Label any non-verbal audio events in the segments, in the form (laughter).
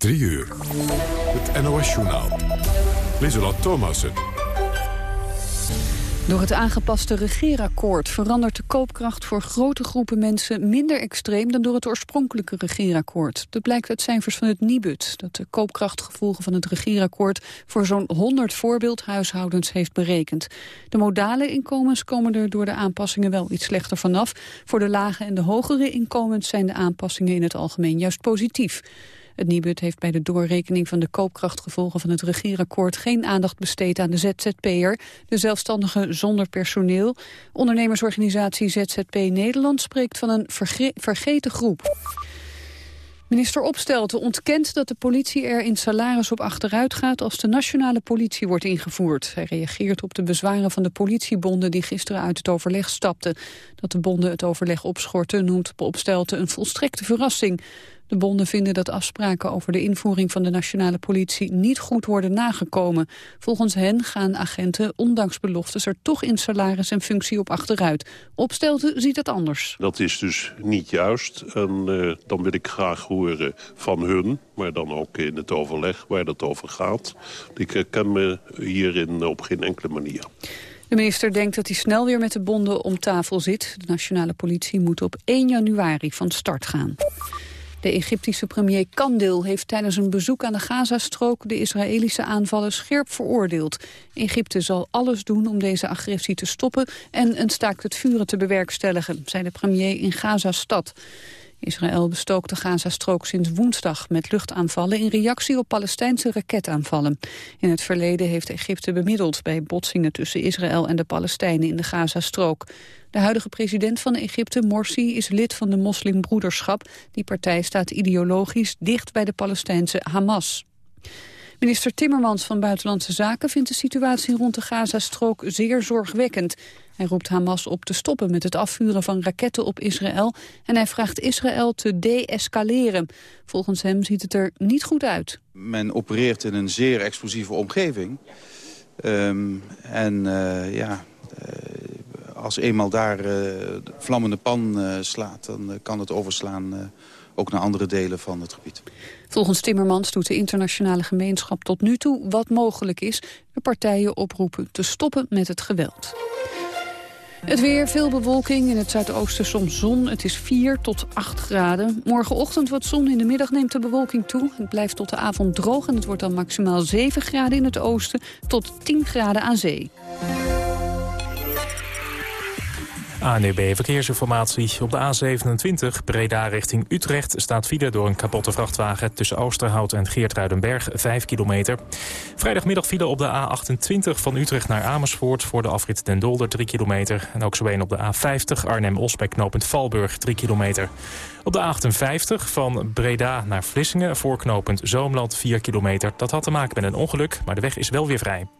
3 uur. Het NOS-journaal. Lieselot Thomassen. Door het aangepaste regeerakkoord verandert de koopkracht voor grote groepen mensen minder extreem dan door het oorspronkelijke regeerakkoord. Dat blijkt uit cijfers van het Nibud, dat de koopkrachtgevolgen van het regeerakkoord voor zo'n 100 voorbeeldhuishoudens heeft berekend. De modale inkomens komen er door de aanpassingen wel iets slechter vanaf. Voor de lage en de hogere inkomens zijn de aanpassingen in het algemeen juist positief. Het Nibud heeft bij de doorrekening van de koopkrachtgevolgen van het regeerakkoord geen aandacht besteed aan de ZZP'er, de zelfstandige zonder personeel. Ondernemersorganisatie ZZP Nederland spreekt van een vergeten groep. Minister Opstelten ontkent dat de politie er in salaris op achteruit gaat als de nationale politie wordt ingevoerd. Hij reageert op de bezwaren van de politiebonden die gisteren uit het overleg stapten. Dat de bonden het overleg opschorten noemt Opstelten een volstrekte verrassing. De bonden vinden dat afspraken over de invoering van de nationale politie niet goed worden nagekomen. Volgens hen gaan agenten, ondanks beloftes, er toch in salaris en functie op achteruit. Opstelten ziet het anders. Dat is dus niet juist. En uh, dan wil ik graag horen van hun, maar dan ook in het overleg waar dat over gaat. Ik herken me hierin op geen enkele manier. De minister denkt dat hij snel weer met de bonden om tafel zit. De nationale politie moet op 1 januari van start gaan. De Egyptische premier Kandil heeft tijdens een bezoek aan de Gazastrook de Israëlische aanvallen scherp veroordeeld. Egypte zal alles doen om deze agressie te stoppen en een staakt het vuren te bewerkstelligen, zei de premier in Gazastad. Israël bestookt de Gazastrook sinds woensdag met luchtaanvallen in reactie op Palestijnse raketaanvallen. In het verleden heeft Egypte bemiddeld bij botsingen tussen Israël en de Palestijnen in de Gazastrook. De huidige president van Egypte, Morsi, is lid van de moslimbroederschap. Die partij staat ideologisch dicht bij de Palestijnse Hamas. Minister Timmermans van Buitenlandse Zaken vindt de situatie rond de Gazastrook zeer zorgwekkend. Hij roept Hamas op te stoppen met het afvuren van raketten op Israël en hij vraagt Israël te de-escaleren. Volgens hem ziet het er niet goed uit. Men opereert in een zeer explosieve omgeving. Um, en uh, ja, uh, als eenmaal daar uh, vlammende pan slaat, dan kan het overslaan ook naar andere delen van het gebied. Volgens Timmermans doet de internationale gemeenschap tot nu toe wat mogelijk is. De partijen oproepen te stoppen met het geweld. Het weer, veel bewolking, in het zuidoosten soms zon. Het is 4 tot 8 graden. Morgenochtend wat zon, in de middag neemt de bewolking toe. Het blijft tot de avond droog en het wordt dan maximaal 7 graden in het oosten... tot 10 graden aan zee. ANUB Verkeersinformatie. Op de A27 Breda richting Utrecht staat file door een kapotte vrachtwagen... tussen Oosterhout en Geertruidenberg, 5 kilometer. Vrijdagmiddag file op de A28 van Utrecht naar Amersfoort... voor de afrit Den Dolder, 3 kilometer. En ook zo een op de A50 Arnhem-Os bij knooppunt Valburg, 3 kilometer. Op de A58 van Breda naar Vlissingen voor knooppunt Zoomland, 4 kilometer. Dat had te maken met een ongeluk, maar de weg is wel weer vrij.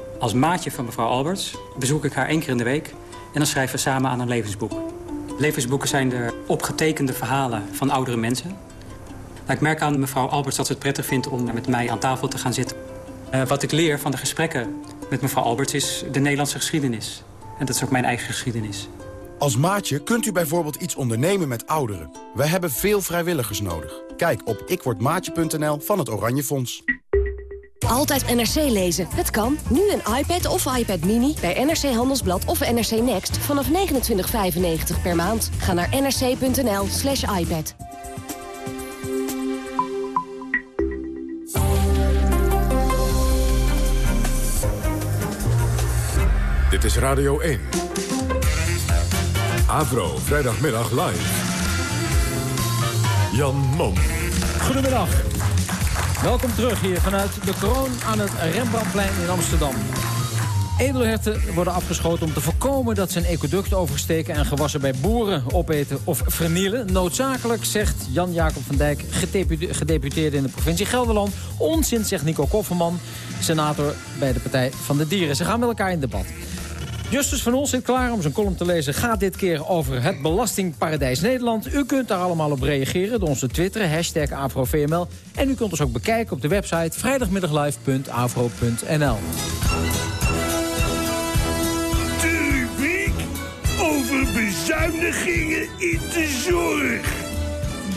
als maatje van mevrouw Alberts bezoek ik haar één keer in de week... en dan schrijven we samen aan een levensboek. Levensboeken zijn de opgetekende verhalen van oudere mensen. Ik merk aan mevrouw Alberts dat ze het prettig vindt om met mij aan tafel te gaan zitten. Uh, wat ik leer van de gesprekken met mevrouw Alberts is de Nederlandse geschiedenis. En dat is ook mijn eigen geschiedenis. Als maatje kunt u bijvoorbeeld iets ondernemen met ouderen. Wij hebben veel vrijwilligers nodig. Kijk op ikwordmaatje.nl van het Oranje Fonds. Altijd NRC lezen. Het kan. Nu een iPad of iPad Mini bij NRC Handelsblad of NRC Next vanaf 29,95 per maand. Ga naar nrc.nl slash iPad. Dit is Radio 1. Avro, vrijdagmiddag live. Jan Mom. Goedemiddag. Welkom terug hier vanuit de kroon aan het Rembrandtplein in Amsterdam. Edelherten worden afgeschoten om te voorkomen dat ze een ecoduct oversteken... en gewassen bij boeren opeten of vernielen. Noodzakelijk, zegt Jan-Jacob van Dijk, gedeputeerde in de provincie Gelderland. Onzin, zegt Nico Kofferman, senator bij de Partij van de Dieren. Ze gaan met elkaar in debat. Justus van Ons zit klaar om zijn column te lezen. Gaat dit keer over het belastingparadijs Nederland. U kunt daar allemaal op reageren door ons te twitteren. Hashtag AfroVML. En u kunt ons ook bekijken op de website vrijdagmiddaglive.afro.nl. over bezuinigingen in de zorg.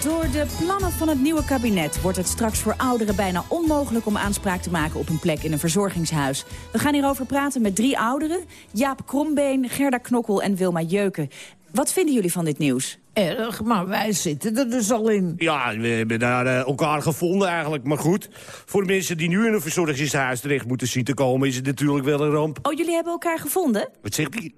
Door de plannen van het nieuwe kabinet wordt het straks voor ouderen bijna onmogelijk om aanspraak te maken op een plek in een verzorgingshuis. We gaan hierover praten met drie ouderen, Jaap Krombeen, Gerda Knokkel en Wilma Jeuken. Wat vinden jullie van dit nieuws? Erg, maar wij zitten er dus al in. Ja, we hebben daar uh, elkaar gevonden eigenlijk. Maar goed, voor de mensen die nu in een verzorgingshuis terecht moeten zien te komen... is het natuurlijk wel een ramp. Oh, jullie hebben elkaar gevonden? Wat zegt hij?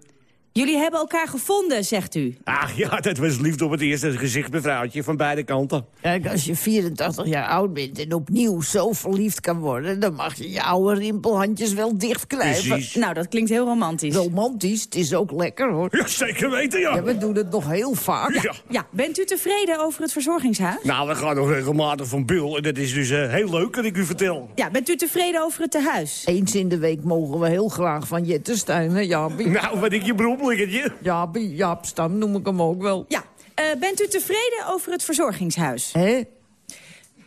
Jullie hebben elkaar gevonden, zegt u. Ach ja, dat was liefde op het eerste gezicht, mevrouwtje, van beide kanten. Kijk, als je 84 jaar oud bent en opnieuw zo verliefd kan worden... dan mag je je oude rimpelhandjes wel dichtknijpen. Precies. Nou, dat klinkt heel romantisch. Romantisch, het is ook lekker, hoor. Ja, zeker weten, ja. ja we doen het nog heel vaak. Ja. ja. bent u tevreden over het verzorgingshuis? Nou, we gaan nog regelmatig van Bul en dat is dus uh, heel leuk, dat ik u vertel. Ja, bent u tevreden over het tehuis? Eens in de week mogen we heel graag van Jettenstein, hè, Jaapie? Nou, wat ik je beroepelijkertje. Ja, Jaap Stam noem ik hem ook wel. Ja, uh, bent u tevreden over het verzorgingshuis? Hé?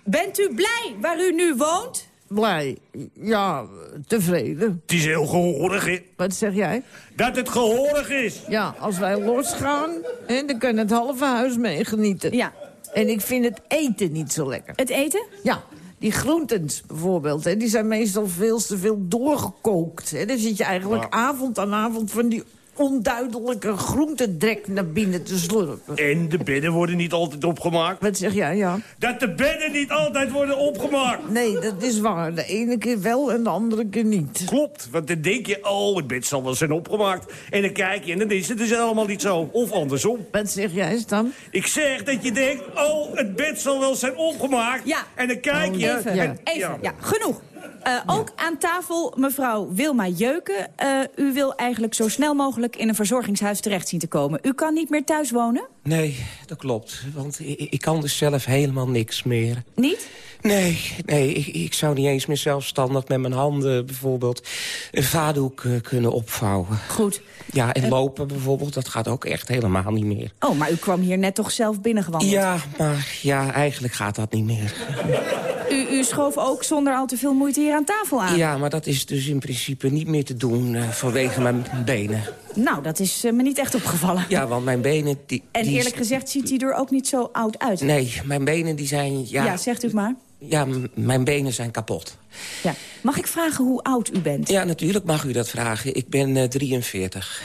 Bent u blij waar u nu woont? Blij? Ja, tevreden. Het is heel gehoorig, hè? Wat zeg jij? Dat het gehoorig is. Ja, als wij losgaan, hè, dan kan het halve huis meegenieten. Ja. En ik vind het eten niet zo lekker. Het eten? Ja. Die groentens bijvoorbeeld, hè, die zijn meestal veel te veel doorgekookt. Hè. Dan zit je eigenlijk ja. avond aan avond van die onduidelijke groentedrek naar binnen te slurpen. En de bedden worden niet altijd opgemaakt. Wat zeg jij, ja? Dat de bedden niet altijd worden opgemaakt. Nee, dat is waar. De ene keer wel en de andere keer niet. Klopt, want dan denk je, oh, het bed zal wel zijn opgemaakt. En dan kijk je en dan is het dus helemaal niet zo. Of andersom. Wat zeg jij, Stan? Ik zeg dat je denkt, oh, het bed zal wel zijn opgemaakt. Ja. En dan kijk je... Even, en, even. Ja. ja, genoeg. Uh, ook aan tafel mevrouw Wilma Jeuken. Uh, u wil eigenlijk zo snel mogelijk in een verzorgingshuis terecht zien te komen. U kan niet meer thuis wonen? Nee, dat klopt. Want ik, ik kan dus zelf helemaal niks meer. Niet? Nee, nee ik, ik zou niet eens meer zelfstandig met mijn handen bijvoorbeeld een vaatdoek uh, kunnen opvouwen. Goed. Ja, en lopen bijvoorbeeld, dat gaat ook echt helemaal niet meer. Oh, maar u kwam hier net toch zelf binnengewandeld? Ja, maar ja, eigenlijk gaat dat niet meer. (laughs) U, u schoof ook zonder al te veel moeite hier aan tafel aan? Ja, maar dat is dus in principe niet meer te doen uh, vanwege mijn benen. Nou, dat is uh, me niet echt opgevallen. Ja, want mijn benen... Die, en die eerlijk gezegd ziet hij er ook niet zo oud uit. Nee, mijn benen die zijn... Ja, ja zegt u het maar. Ja, mijn benen zijn kapot. Ja. Mag ik vragen hoe oud u bent? Ja, natuurlijk mag u dat vragen. Ik ben uh, 43.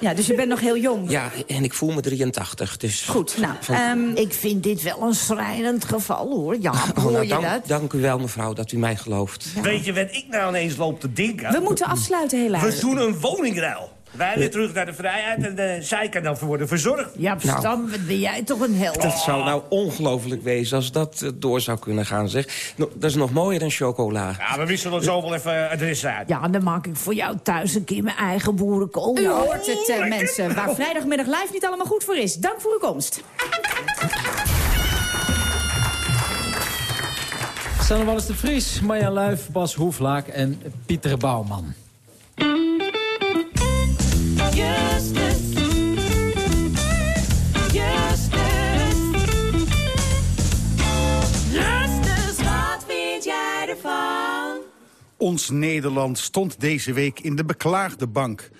Ja, dus u bent nog heel jong? Ja, en ik voel me 83. Dus Goed, nou... Van... Um... Ik vind dit wel een schrijnend geval, hoor. Ja, (laughs) oh, hoor nou, je dank, dat? Dank u wel, mevrouw, dat u mij gelooft. Ja. Weet je wat ik nou ineens loop te denken? We moeten afsluiten, helaas. We doen een woningruil. Wij weer terug naar de vrijheid en uh, zij kan dan worden verzorgd. Ja, Stam, nou, wat ben jij toch een held. Dat zou nou ongelooflijk wezen als dat uh, door zou kunnen gaan, zeg. No, dat is nog mooier dan chocola. Ja, we wisselen zo wel even adres uit. Ja, dan maak ik voor jou thuis een keer mijn eigen boerenkool. U hoort het, uh, mensen. Waar vrijdagmiddag live niet allemaal goed voor is. Dank voor uw komst. Sanne Wallis de Vries, Marja Luif, Bas Hoeflaak en Pieter Bouwman. Ons Nederland stond deze week in de beklaagde bank.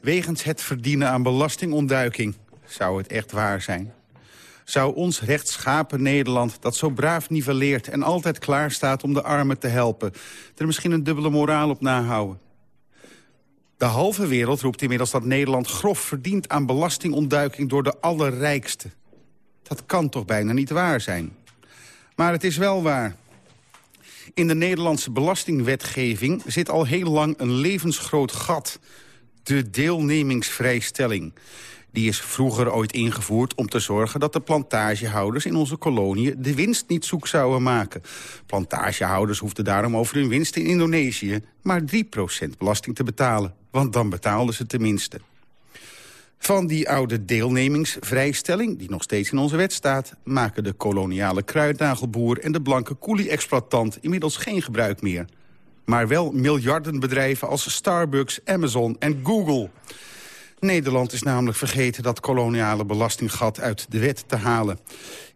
Wegens het verdienen aan belastingontduiking. Zou het echt waar zijn? Zou ons rechtschapen Nederland, dat zo braaf nivelleert... en altijd klaar staat om de armen te helpen... er misschien een dubbele moraal op nahouden? De halve wereld roept inmiddels dat Nederland grof verdient aan belastingontduiking door de allerrijkste. Dat kan toch bijna niet waar zijn. Maar het is wel waar. In de Nederlandse belastingwetgeving zit al heel lang een levensgroot gat. De deelnemingsvrijstelling. Die is vroeger ooit ingevoerd om te zorgen dat de plantagehouders in onze koloniën de winst niet zoek zouden maken. Plantagehouders hoefden daarom over hun winst in Indonesië maar 3% belasting te betalen. Want dan betaalden ze tenminste. Van die oude deelnemingsvrijstelling, die nog steeds in onze wet staat... maken de koloniale kruidnagelboer en de blanke koelie-exploitant... inmiddels geen gebruik meer. Maar wel miljardenbedrijven als Starbucks, Amazon en Google. Nederland is namelijk vergeten dat koloniale belastinggat uit de wet te halen.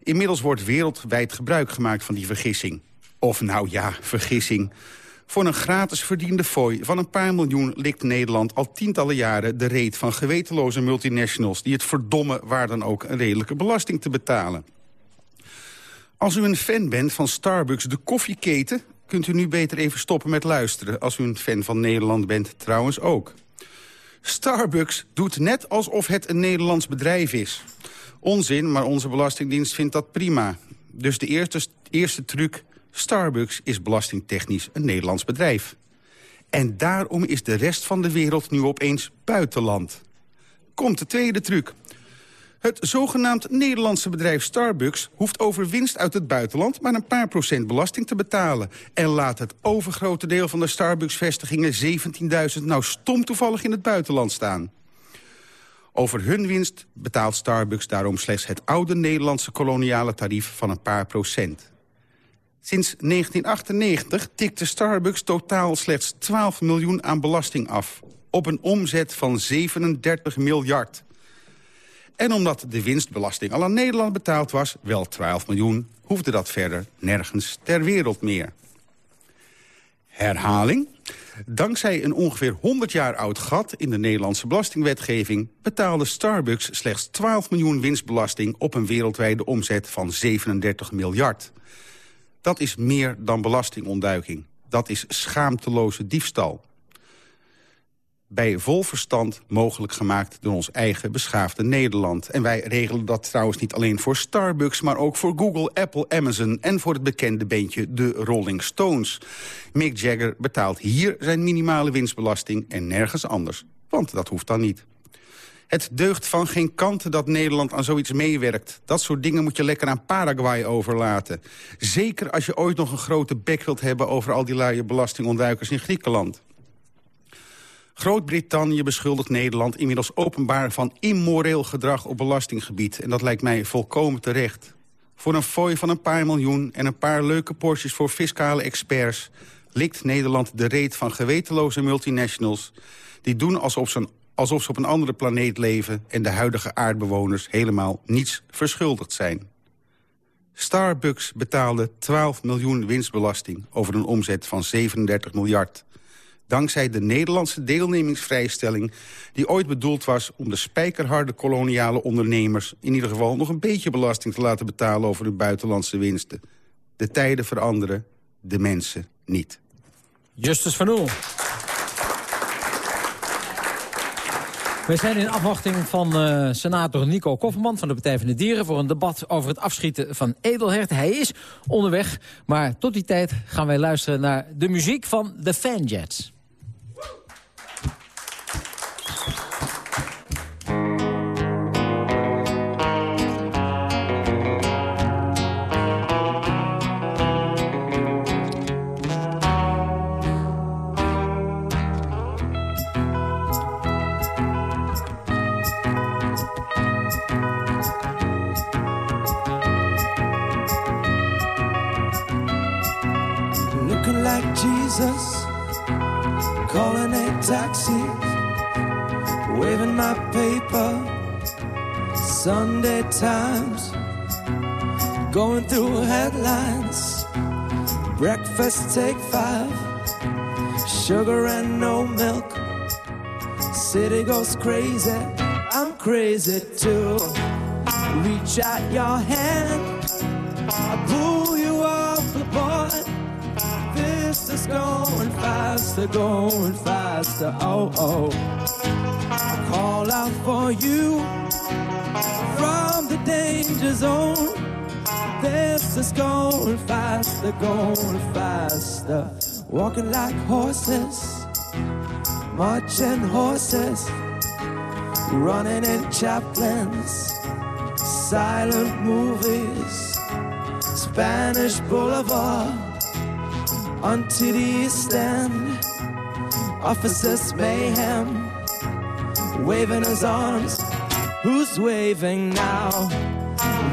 Inmiddels wordt wereldwijd gebruik gemaakt van die vergissing. Of nou ja, vergissing. Voor een gratis verdiende fooi van een paar miljoen likt Nederland al tientallen jaren de reet van gewetenloze multinationals die het verdommen waar dan ook een redelijke belasting te betalen. Als u een fan bent van Starbucks, de koffieketen, kunt u nu beter even stoppen met luisteren. Als u een fan van Nederland bent, trouwens ook. Starbucks doet net alsof het een Nederlands bedrijf is. Onzin, maar onze Belastingdienst vindt dat prima. Dus de eerste, eerste truc, Starbucks is belastingtechnisch een Nederlands bedrijf. En daarom is de rest van de wereld nu opeens buitenland. Komt de tweede truc. Het zogenaamd Nederlandse bedrijf Starbucks hoeft over winst uit het buitenland maar een paar procent belasting te betalen. En laat het overgrote deel van de Starbucks-vestigingen 17.000 nou stom toevallig in het buitenland staan. Over hun winst betaalt Starbucks daarom slechts het oude Nederlandse koloniale tarief van een paar procent. Sinds 1998 tikte Starbucks totaal slechts 12 miljoen aan belasting af. Op een omzet van 37 miljard. En omdat de winstbelasting al aan Nederland betaald was, wel 12 miljoen... hoefde dat verder nergens ter wereld meer. Herhaling. Dankzij een ongeveer 100 jaar oud gat in de Nederlandse belastingwetgeving... betaalde Starbucks slechts 12 miljoen winstbelasting... op een wereldwijde omzet van 37 miljard. Dat is meer dan belastingontduiking. Dat is schaamteloze diefstal bij vol verstand mogelijk gemaakt door ons eigen beschaafde Nederland. En wij regelen dat trouwens niet alleen voor Starbucks... maar ook voor Google, Apple, Amazon en voor het bekende beentje de Rolling Stones. Mick Jagger betaalt hier zijn minimale winstbelasting en nergens anders. Want dat hoeft dan niet. Het deugt van geen kant dat Nederland aan zoiets meewerkt. Dat soort dingen moet je lekker aan Paraguay overlaten. Zeker als je ooit nog een grote bek wilt hebben... over al die luie belastingontduikers in Griekenland. Groot-Brittannië beschuldigt Nederland inmiddels openbaar van immoreel gedrag op belastinggebied. En dat lijkt mij volkomen terecht. Voor een fooi van een paar miljoen en een paar leuke porties voor fiscale experts... likt Nederland de reet van gewetenloze multinationals... die doen alsof ze, alsof ze op een andere planeet leven... en de huidige aardbewoners helemaal niets verschuldigd zijn. Starbucks betaalde 12 miljoen winstbelasting over een omzet van 37 miljard dankzij de Nederlandse deelnemingsvrijstelling... die ooit bedoeld was om de spijkerharde koloniale ondernemers... in ieder geval nog een beetje belasting te laten betalen over hun buitenlandse winsten. De tijden veranderen, de mensen niet. Justus van Oel. We zijn in afwachting van uh, senator Nico Kofferman van de Partij van de Dieren... voor een debat over het afschieten van edelhert. Hij is onderweg, maar tot die tijd gaan wij luisteren naar de muziek van de Fanjets. Calling a taxi, waving my paper, Sunday Times, going through headlines, breakfast take five, sugar and no milk, city goes crazy, I'm crazy too. Reach out your hand, I pull you off the board this is going faster, going faster. Oh, oh. I call out for you from the danger zone. This is going faster, going faster. Walking like horses, marching horses, running in chaplains, silent movies, Spanish Boulevard onto the east end Officers mayhem, waving his arms. Who's waving now?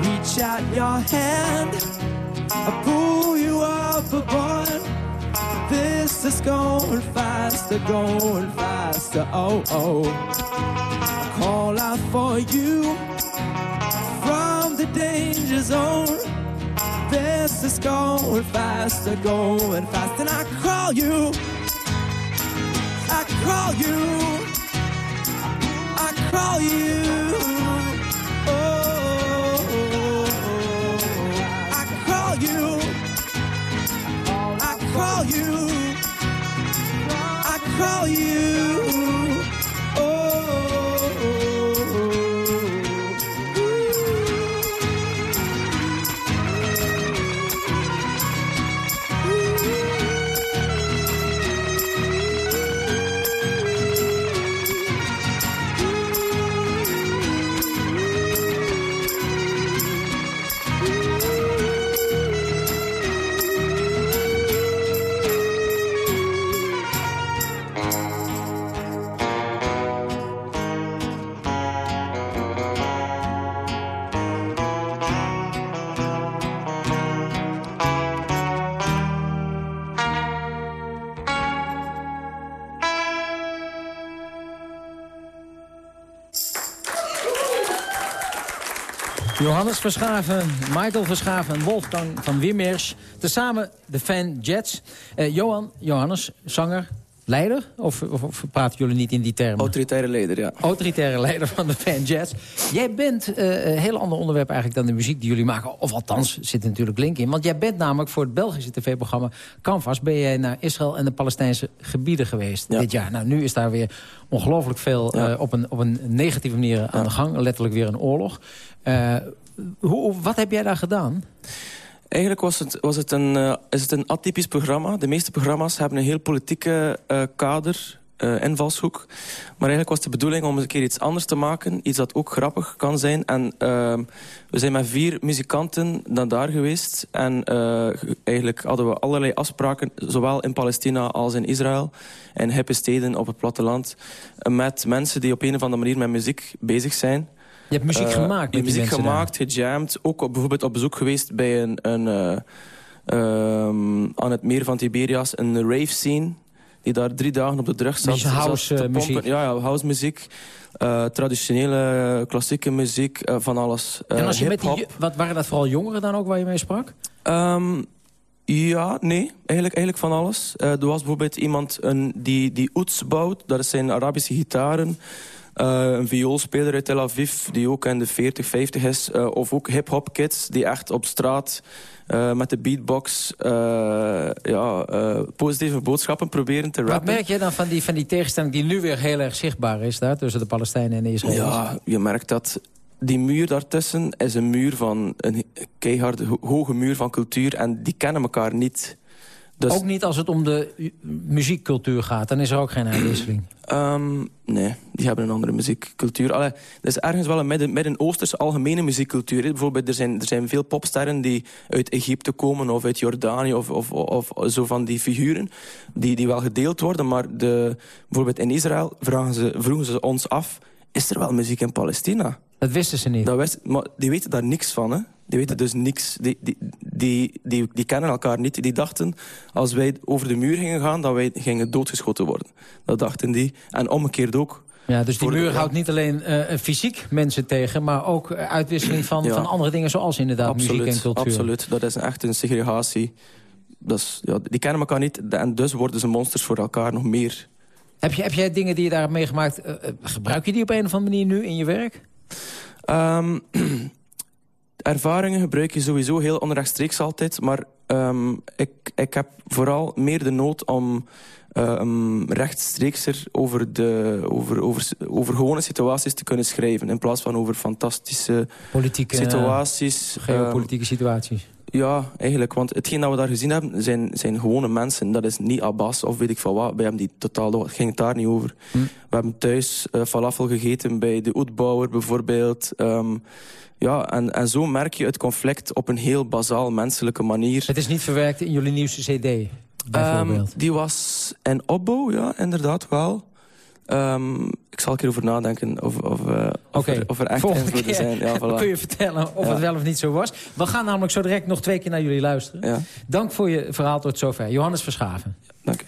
Reach out your hand, I'll pull you up aboard. This is going faster, going faster. Oh, oh. Call out for you from the danger zone. This is going faster, going fast. And I call you, I call you, I call you. Verschaven, Michael Verschaven en Wolfgang van Wimmersch. Tezamen de Fan Jets. Eh, Johan, Johannes, zanger, leider? Of, of, of praten jullie niet in die termen? Autoritaire leider, ja. Autoritaire leider van de Fan Jets. Jij bent eh, een heel ander onderwerp eigenlijk dan de muziek die jullie maken. Of althans, zit er natuurlijk link in. Want jij bent namelijk voor het Belgische tv-programma Canvas... ben jij naar Israël en de Palestijnse gebieden geweest dit jaar. Nou, nu is daar weer ongelooflijk veel eh, op, een, op een negatieve manier aan de gang. Letterlijk weer een oorlog. Eh, hoe, wat heb jij daar gedaan? Eigenlijk was het, was het een, eh, is het een atypisch programma. De meeste programma's hebben een heel politieke eh, kader, eh, invalshoek. Maar eigenlijk was de bedoeling om eens een keer iets anders te maken. Iets dat ook grappig kan zijn. En ehm, we zijn met vier muzikanten dan daar geweest. En eigenlijk hadden we allerlei afspraken, zowel in Palestina als in Israël. En hippe steden op het platteland. Met mensen die op een of andere manier met muziek bezig zijn. Je hebt muziek Eh, gemaakt je met die muziek gemaakt, gejamd. Ook op, bijvoorbeeld op bezoek geweest bij een, een eh, ehm, aan het meer van Tiberias, een rave scene. Die daar drie dagen op de drug zat. Beetje house, zat eh, muziek. Ja, ja, house muziek. traditionele, klassieke muziek, van alles. En als je met die, wat waren dat vooral jongeren dan ook waar je mee sprak? Ehm, ja, nee. Eigenlijk, eigenlijk van alles. Er was bijvoorbeeld iemand een, die, die oets bouwt. Dat zijn Arabische gitaren. Eh, een vioolspeler uit Tel Aviv die ook in de 40, 50 is. Eh, of ook hip-hop kids die echt op straat eh, met de beatbox ja, positieve boodschappen proberen te Wat rappen. merk je dan van die, van die tegenstelling die nu weer heel erg zichtbaar is daar... tussen de Palestijnen en de Israëli's? Ja, je merkt dat die muur daartussen is een muur van een keiharde, ho- hoge muur van cultuur en die kennen elkaar niet. Dus, Ook niet als het om de muziekcultuur gaat. Dan is er ook geen uitwisseling. (clears throat) Ehm, nee, die hebben een andere muziekcultuur. Allee, er is ergens wel een Midden- Midden-Oosterse algemene muziekcultuur. Bijvoorbeeld, er zijn, er zijn veel popsterren die uit Egypte komen... of uit Jordanië, of, of, of, zo van die figuren... die, die wel gedeeld worden. Maar de, bijvoorbeeld in Israël vragen ze, vroegen ze ons af... is er wel muziek in Palestina? Dat wisten ze niet. Dat wist, maar die weten daar niks van, hè? Die weten dus niks. Die, die, die, die, die kennen elkaar niet. Die dachten, als wij over de muur gingen gaan... dat wij gingen doodgeschoten worden. Dat dachten die. En omgekeerd ook. Ja, dus die muur houdt niet alleen eh, fysiek mensen tegen... maar ook eh, uitwisseling van, Ja. van andere dingen zoals inderdaad muziek en cultuur. Absoluut, dat is echt een segregatie. Dat is, ja, die kennen elkaar niet en dus worden ze monsters voor elkaar nog meer. Heb, je, heb jij dingen die je daar hebt meegemaakt... eh, gebruik je die op een of andere manier nu in je werk? Ehm, (clears throat) ervaringen gebruik je sowieso heel onrechtstreeks altijd. Maar ehm, ik, ik heb vooral meer de nood om ehm rechtstreekser over, de, over, over, over gewone situaties te kunnen schrijven. In plaats van over fantastische Politieke, situaties. geopolitieke situaties. Ja, eigenlijk. Want hetgeen dat we daar gezien hebben, zijn, zijn gewone mensen. Dat is niet Abbas of weet ik van wat. Bij hem die totaal door- ging het daar niet over. Hm. We hebben thuis eh, falafel gegeten bij de Oetbouwer bijvoorbeeld. Ehm, ja, en, en zo merk je het conflict op een heel bazaal menselijke manier. Het is niet verwerkt in jullie nieuwste cd. bijvoorbeeld? Ehm, die was in opbouw, ja, inderdaad wel. Ehm, ik zal een keer over nadenken of, of, eh, of, er, of er echt volgende invloeden keer zijn. Ja, voilà. (laughs) kun je vertellen of Ja. het wel of niet zo was. We gaan namelijk zo direct nog twee keer naar jullie luisteren. Ja. Dank voor je verhaal tot zover. Johannes Verschaven. Dank.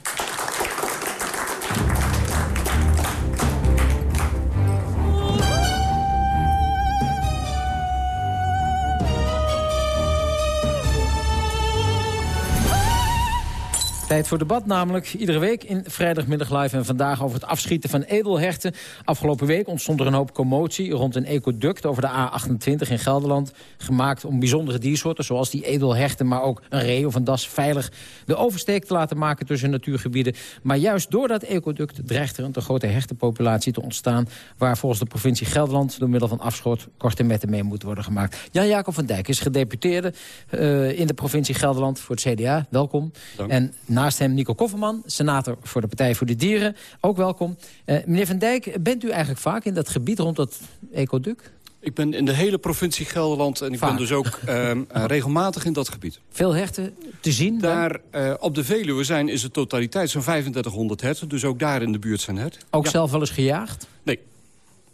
Tijd voor debat namelijk. Iedere week in vrijdagmiddag live. En vandaag over het afschieten van edelherten. Afgelopen week ontstond er een hoop commotie rond een ecoduct over de A28 in Gelderland. Gemaakt om bijzondere diersoorten zoals die edelherten... maar ook een ree of een das veilig de oversteek te laten maken tussen natuurgebieden. Maar juist door dat ecoduct dreigt er een te grote hertenpopulatie te ontstaan... waar volgens de provincie Gelderland door middel van afschot korte metten mee moeten worden gemaakt. Jan-Jacob van Dijk is gedeputeerde eh, in de provincie Gelderland voor het CDA. Welkom. En naast hem Nico Kofferman, senator voor de Partij voor de Dieren. Ook welkom. Eh, meneer Van Dijk, bent u eigenlijk vaak in dat gebied rond dat ecoduct? Ik ben in de hele provincie Gelderland en ik Vaak. ben dus ook (laughs) ehm, eh, regelmatig in dat gebied. Veel herten te zien? Daar eh, op de Veluwe zijn is de totaliteit zo'n 3500 herten, dus ook daar in de buurt zijn herten. Ook Ja. zelf wel eens gejaagd? Nee.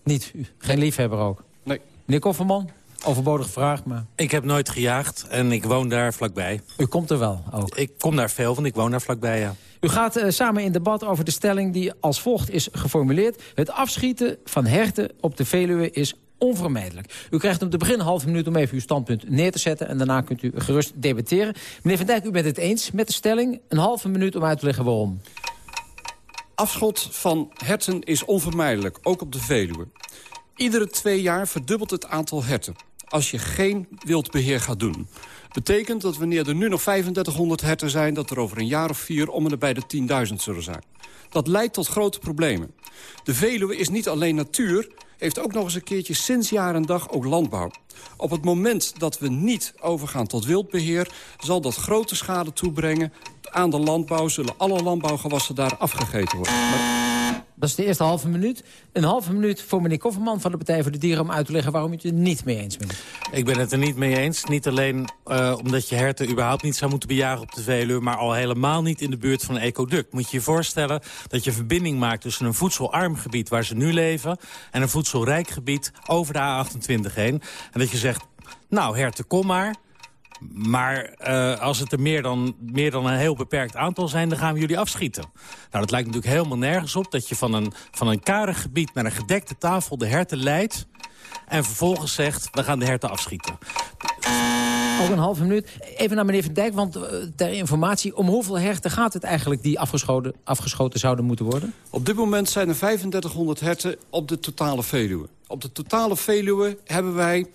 Niet? U? Geen liefhebber ook? Nee. Meneer Kofferman? Overbodige vraag, maar... Ik heb nooit gejaagd en ik woon daar vlakbij. U komt er wel ook? Ik kom daar veel, want ik woon daar vlakbij, ja. U gaat eh, samen in debat over de stelling die als volgt is geformuleerd. Het afschieten van herten op de Veluwe is onvermijdelijk. U krijgt op de begin een half minuut om even uw standpunt neer te zetten... en daarna kunt u gerust debatteren. Meneer Van Dijk, u bent het eens met de stelling. Een halve minuut om uit te leggen waarom. Afschot van herten is onvermijdelijk, ook op de Veluwe. Iedere twee jaar verdubbelt het aantal herten. Als je geen wildbeheer gaat doen. Betekent dat wanneer er nu nog 3500 herten zijn... dat er over een jaar of vier om en nabij de 10.000 zullen zijn. Dat leidt tot grote problemen. De Veluwe is niet alleen natuur... heeft ook nog eens een keertje sinds jaar en dag ook landbouw. Op het moment dat we niet overgaan tot wildbeheer... zal dat grote schade toebrengen aan de landbouw. Zullen alle landbouwgewassen daar afgegeten worden. Maar Dat is de eerste halve minuut. Een halve minuut voor meneer Kofferman van de Partij voor de Dieren... om uit te leggen waarom u het er niet mee eens bent. Ik ben het er niet mee eens. Niet alleen eh, omdat je herten überhaupt niet zou moeten bejagen op de Veluwe... maar al helemaal niet in de buurt van een ecoduct. Moet je je voorstellen dat je verbinding maakt tussen een voedselarm gebied... waar ze nu leven en een voedselrijk gebied over de A28 heen. En dat je zegt, nou herten, kom maar... Maar eh, als het er meer dan, meer dan een heel beperkt aantal zijn... dan gaan we jullie afschieten. Nou, dat lijkt natuurlijk helemaal nergens op... dat je van een, van een karig gebied naar een gedekte tafel de herten leidt... en vervolgens zegt, we gaan de herten afschieten. Ook een halve minuut. Even naar meneer Van Dijk, want eh, ter informatie... om hoeveel herten gaat het eigenlijk die afgeschoten, afgeschoten zouden moeten worden? Op dit moment zijn er 3500 herten op de totale Veluwe. Op de totale Veluwe hebben wij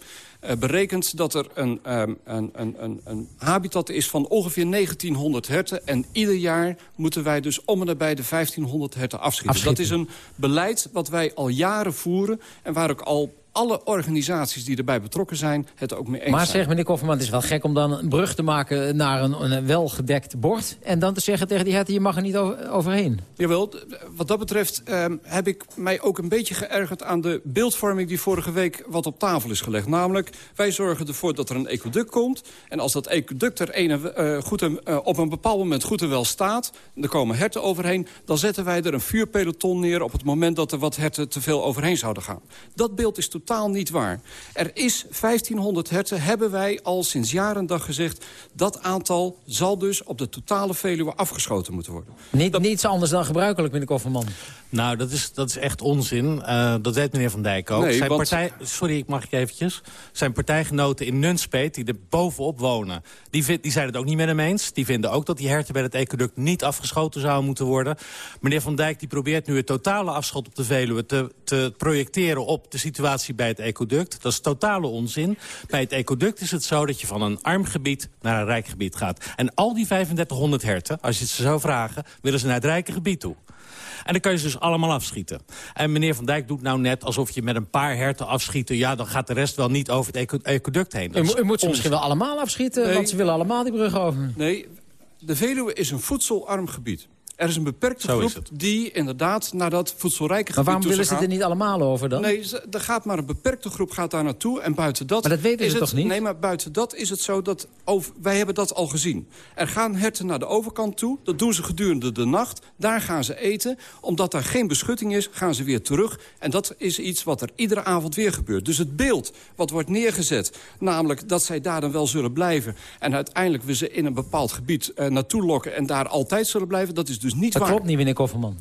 eh, berekend dat er een, een, een, een, een habitat is van ongeveer 1900 herten. En ieder jaar moeten wij dus om en nabij de 1500 herten afschieten. Afschieten. Dat is een beleid wat wij al jaren voeren en waar ook al alle organisaties die erbij betrokken zijn het ook mee eens Maar zijn. zeg meneer Kofferman, het is wel gek om dan een brug te maken... naar een, een welgedekt bord... en dan te zeggen tegen die herten, je mag er niet over- overheen. Jawel, wat dat betreft ehm, heb ik mij ook een beetje geërgerd aan de beeldvorming die vorige week wat op tafel is gelegd. Namelijk, wij zorgen ervoor dat er een ecoduct komt. En als dat ecoduct er ene, eh, goed en, eh, op een bepaald moment goed en wel staat... en er komen herten overheen, dan zetten wij er een vuurpeloton neer... op het moment dat er wat herten te veel overheen zouden gaan. Dat beeld is totaal niet waar. Er is 1500 herten, hebben wij al sinds jaar en dag gezegd... dat aantal zal dus op de totale Veluwe afgeschoten moeten worden. Niet, Niets anders dan gebruikelijk, meneer Kofferman. Nou, dat is, dat is echt onzin. Eh, dat weet meneer Van Dijk ook. Nee, zijn want- partij, sorry, ik mag ik eventjes. Zijn partijgenoten in Nunspeet, die er bovenop wonen... Die, vind, die zijn het ook niet met hem eens. Die vinden ook dat die herten bij het ecoduct niet afgeschoten zouden moeten worden. Meneer Van Dijk die probeert nu het totale afschot op de Veluwe... te, te projecteren op de situatie bij het ecoduct. Dat is totale onzin. Bij het ecoduct is het zo dat je van een arm gebied naar een rijk gebied gaat. En al die 3500 herten, als je het ze zou vragen... willen ze naar het rijke gebied toe. En dan kan je ze dus allemaal afschieten. En meneer Van Dijk doet nou net alsof je met een paar herten afschieten... ja, dan gaat de rest wel niet over het eco- ecoduct heen. U, moet ze misschien wel allemaal afschieten, Nee. want ze willen allemaal die brug over. Nee, de Veluwe is een voedselarm gebied. Er is een beperkte Zo groep die inderdaad naar dat voedselrijke Maar gebied waarom toe willen ze het er niet allemaal over dan? Nee, ze- er gaat maar een beperkte groep gaat daar naartoe. En buiten dat... Maar dat weten is ze het, toch niet? Nee, maar buiten dat is het zo dat... Over, wij hebben dat al gezien. Er gaan herten naar de overkant toe. Dat doen ze gedurende de nacht. Daar gaan ze eten. Omdat daar geen beschutting is, gaan ze weer terug. En dat is iets wat er iedere avond weer gebeurt. Dus het beeld wat wordt neergezet... namelijk dat zij daar dan wel zullen blijven... en uiteindelijk we ze in een bepaald gebied eh, naartoe lokken... en daar altijd zullen blijven, dat is dus niet Dat waar. klopt niet, meneer Kofferman.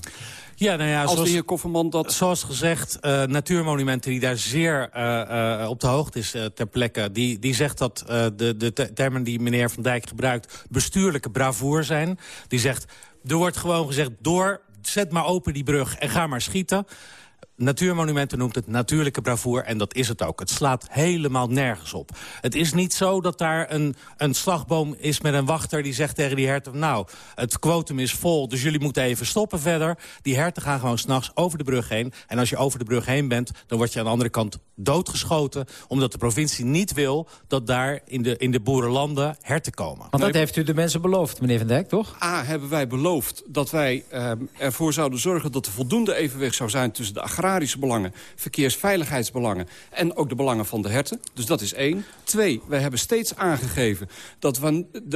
Ja, nou ja, de zoals, Kofferman dat... zoals gezegd, eh, Natuurmonumenten die daar zeer eh, eh, op de hoogte is ter plekke... Die, die zegt dat eh, de, de te- termen die meneer Van Dijk gebruikt... bestuurlijke bravoer zijn. Die zegt, er wordt gewoon gezegd... door, zet maar open die brug en ga maar schieten... Natuurmonumenten noemt het natuurlijke bravoer en dat is het ook. Het slaat helemaal nergens op. Het is niet zo dat daar een, een slagboom is met een wachter die zegt tegen die herten... nou, het quotum is vol, dus jullie moeten even stoppen verder. Die herten gaan gewoon s'nachts over de brug heen. En als je over de brug heen bent, dan word je aan de andere kant doodgeschoten... omdat de provincie niet wil dat daar in de, in de boerenlanden herten komen. Want dat heeft u de mensen beloofd, meneer Van Dijk, toch? A, hebben wij beloofd dat wij eh, ervoor zouden zorgen... dat er voldoende evenwicht zou zijn tussen de agrarische belangen... verkeersveiligheidsbelangen en ook de belangen van de herten. Dus dat is één. Twee, wij hebben steeds aangegeven dat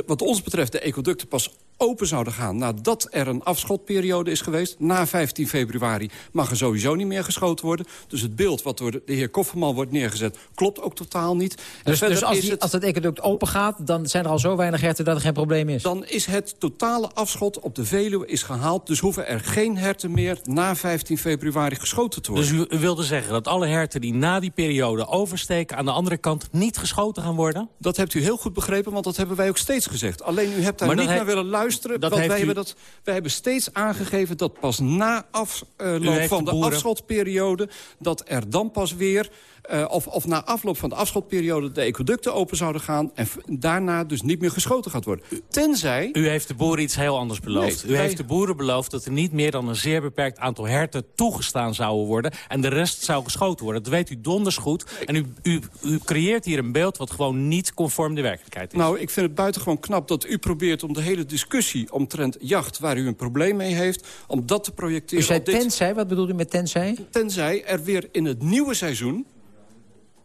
wat ons betreft... de ecoducten pas open zouden gaan nadat er een afschotperiode is geweest. Na 15 februari mag er sowieso niet meer geschoten worden. Dus het beeld wat door de, heer Kofferman wordt neergezet... klopt ook totaal niet. En Dus, dus als, die, het- als het ecoduct open gaat, dan zijn er al zo weinig herten dat er geen probleem is. dan is het totale afschot op de Veluwe is gehaald. Dus hoeven er geen herten meer na 15 februari geschoten te worden. Dus u, u wilde zeggen dat alle herten die na die periode oversteken... aan de andere kant niet geschoten gaan worden? Dat hebt u heel goed begrepen, want dat hebben wij ook steeds gezegd. Alleen u hebt daar Maar niet naar willen luisteren. Dat want wij, u- hebben dat, wij hebben steeds aangegeven dat pas na afloop van de de, afschotperiode... dat er dan pas weer, eh, of, of na afloop van de afschotperiode... de ecoducten open zouden gaan en daarna dus niet meer geschoten gaat worden. Tenzij... U heeft de boeren iets heel anders beloofd. Nee, u wij- heeft de boeren beloofd dat er niet meer dan een zeer beperkt aantal herten toegestaan zouden worden. En de rest zou geschoten worden. Dat weet u donders goed. En u, u, u creëert hier een beeld wat gewoon niet conform de werkelijkheid is. Nou, ik vind het buitengewoon knap dat u probeert om de hele discussie omtrent jacht... waar u een probleem mee heeft, om dat te U projecteren zei op dit... tenzij, wat bedoelt u met tenzij? Tenzij er weer in het nieuwe seizoen...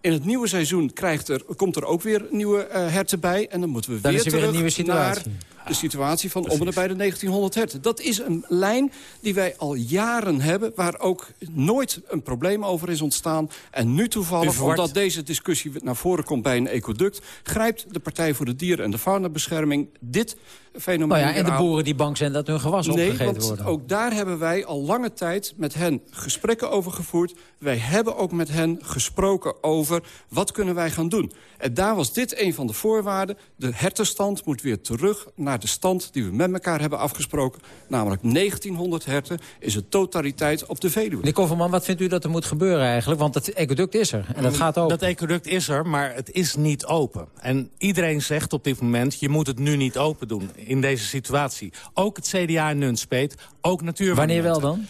In het nieuwe seizoen krijgt er, komt er ook weer nieuwe eh, herten bij. En dan moeten we weer is er weer een terug nieuwe situatie. naar de situatie van om en bij de 1900 herten. Dat is een lijn die wij al jaren hebben... waar ook nooit een probleem over is ontstaan. En nu toevallig, verwart- omdat deze discussie naar voren komt bij een ecoduct... grijpt de Partij voor de Dieren en de Faunabescherming dit fenomeen Nou ja, en de boeren die bang zijn dat hun gewassen Nee, opgegeten want worden. ook daar hebben wij al lange tijd met hen gesprekken over gevoerd. Wij hebben ook met hen gesproken over wat kunnen wij gaan doen. En daar was dit een van de voorwaarden. De hertenstand moet weer terug naar de stand die we met elkaar hebben afgesproken. Namelijk 1900 herten is de totaliteit op de Veluwe. Meneer Kofferman, wat vindt u dat er moet gebeuren eigenlijk? Want het ecoduct is er en dat gaat open. Dat ecoduct is er, maar het is niet open. En iedereen zegt op dit moment, je moet het nu niet open doen in deze situatie. Ook het CDA in Nunspeet, ook Natuurmonumenten. Wanneer wel dan?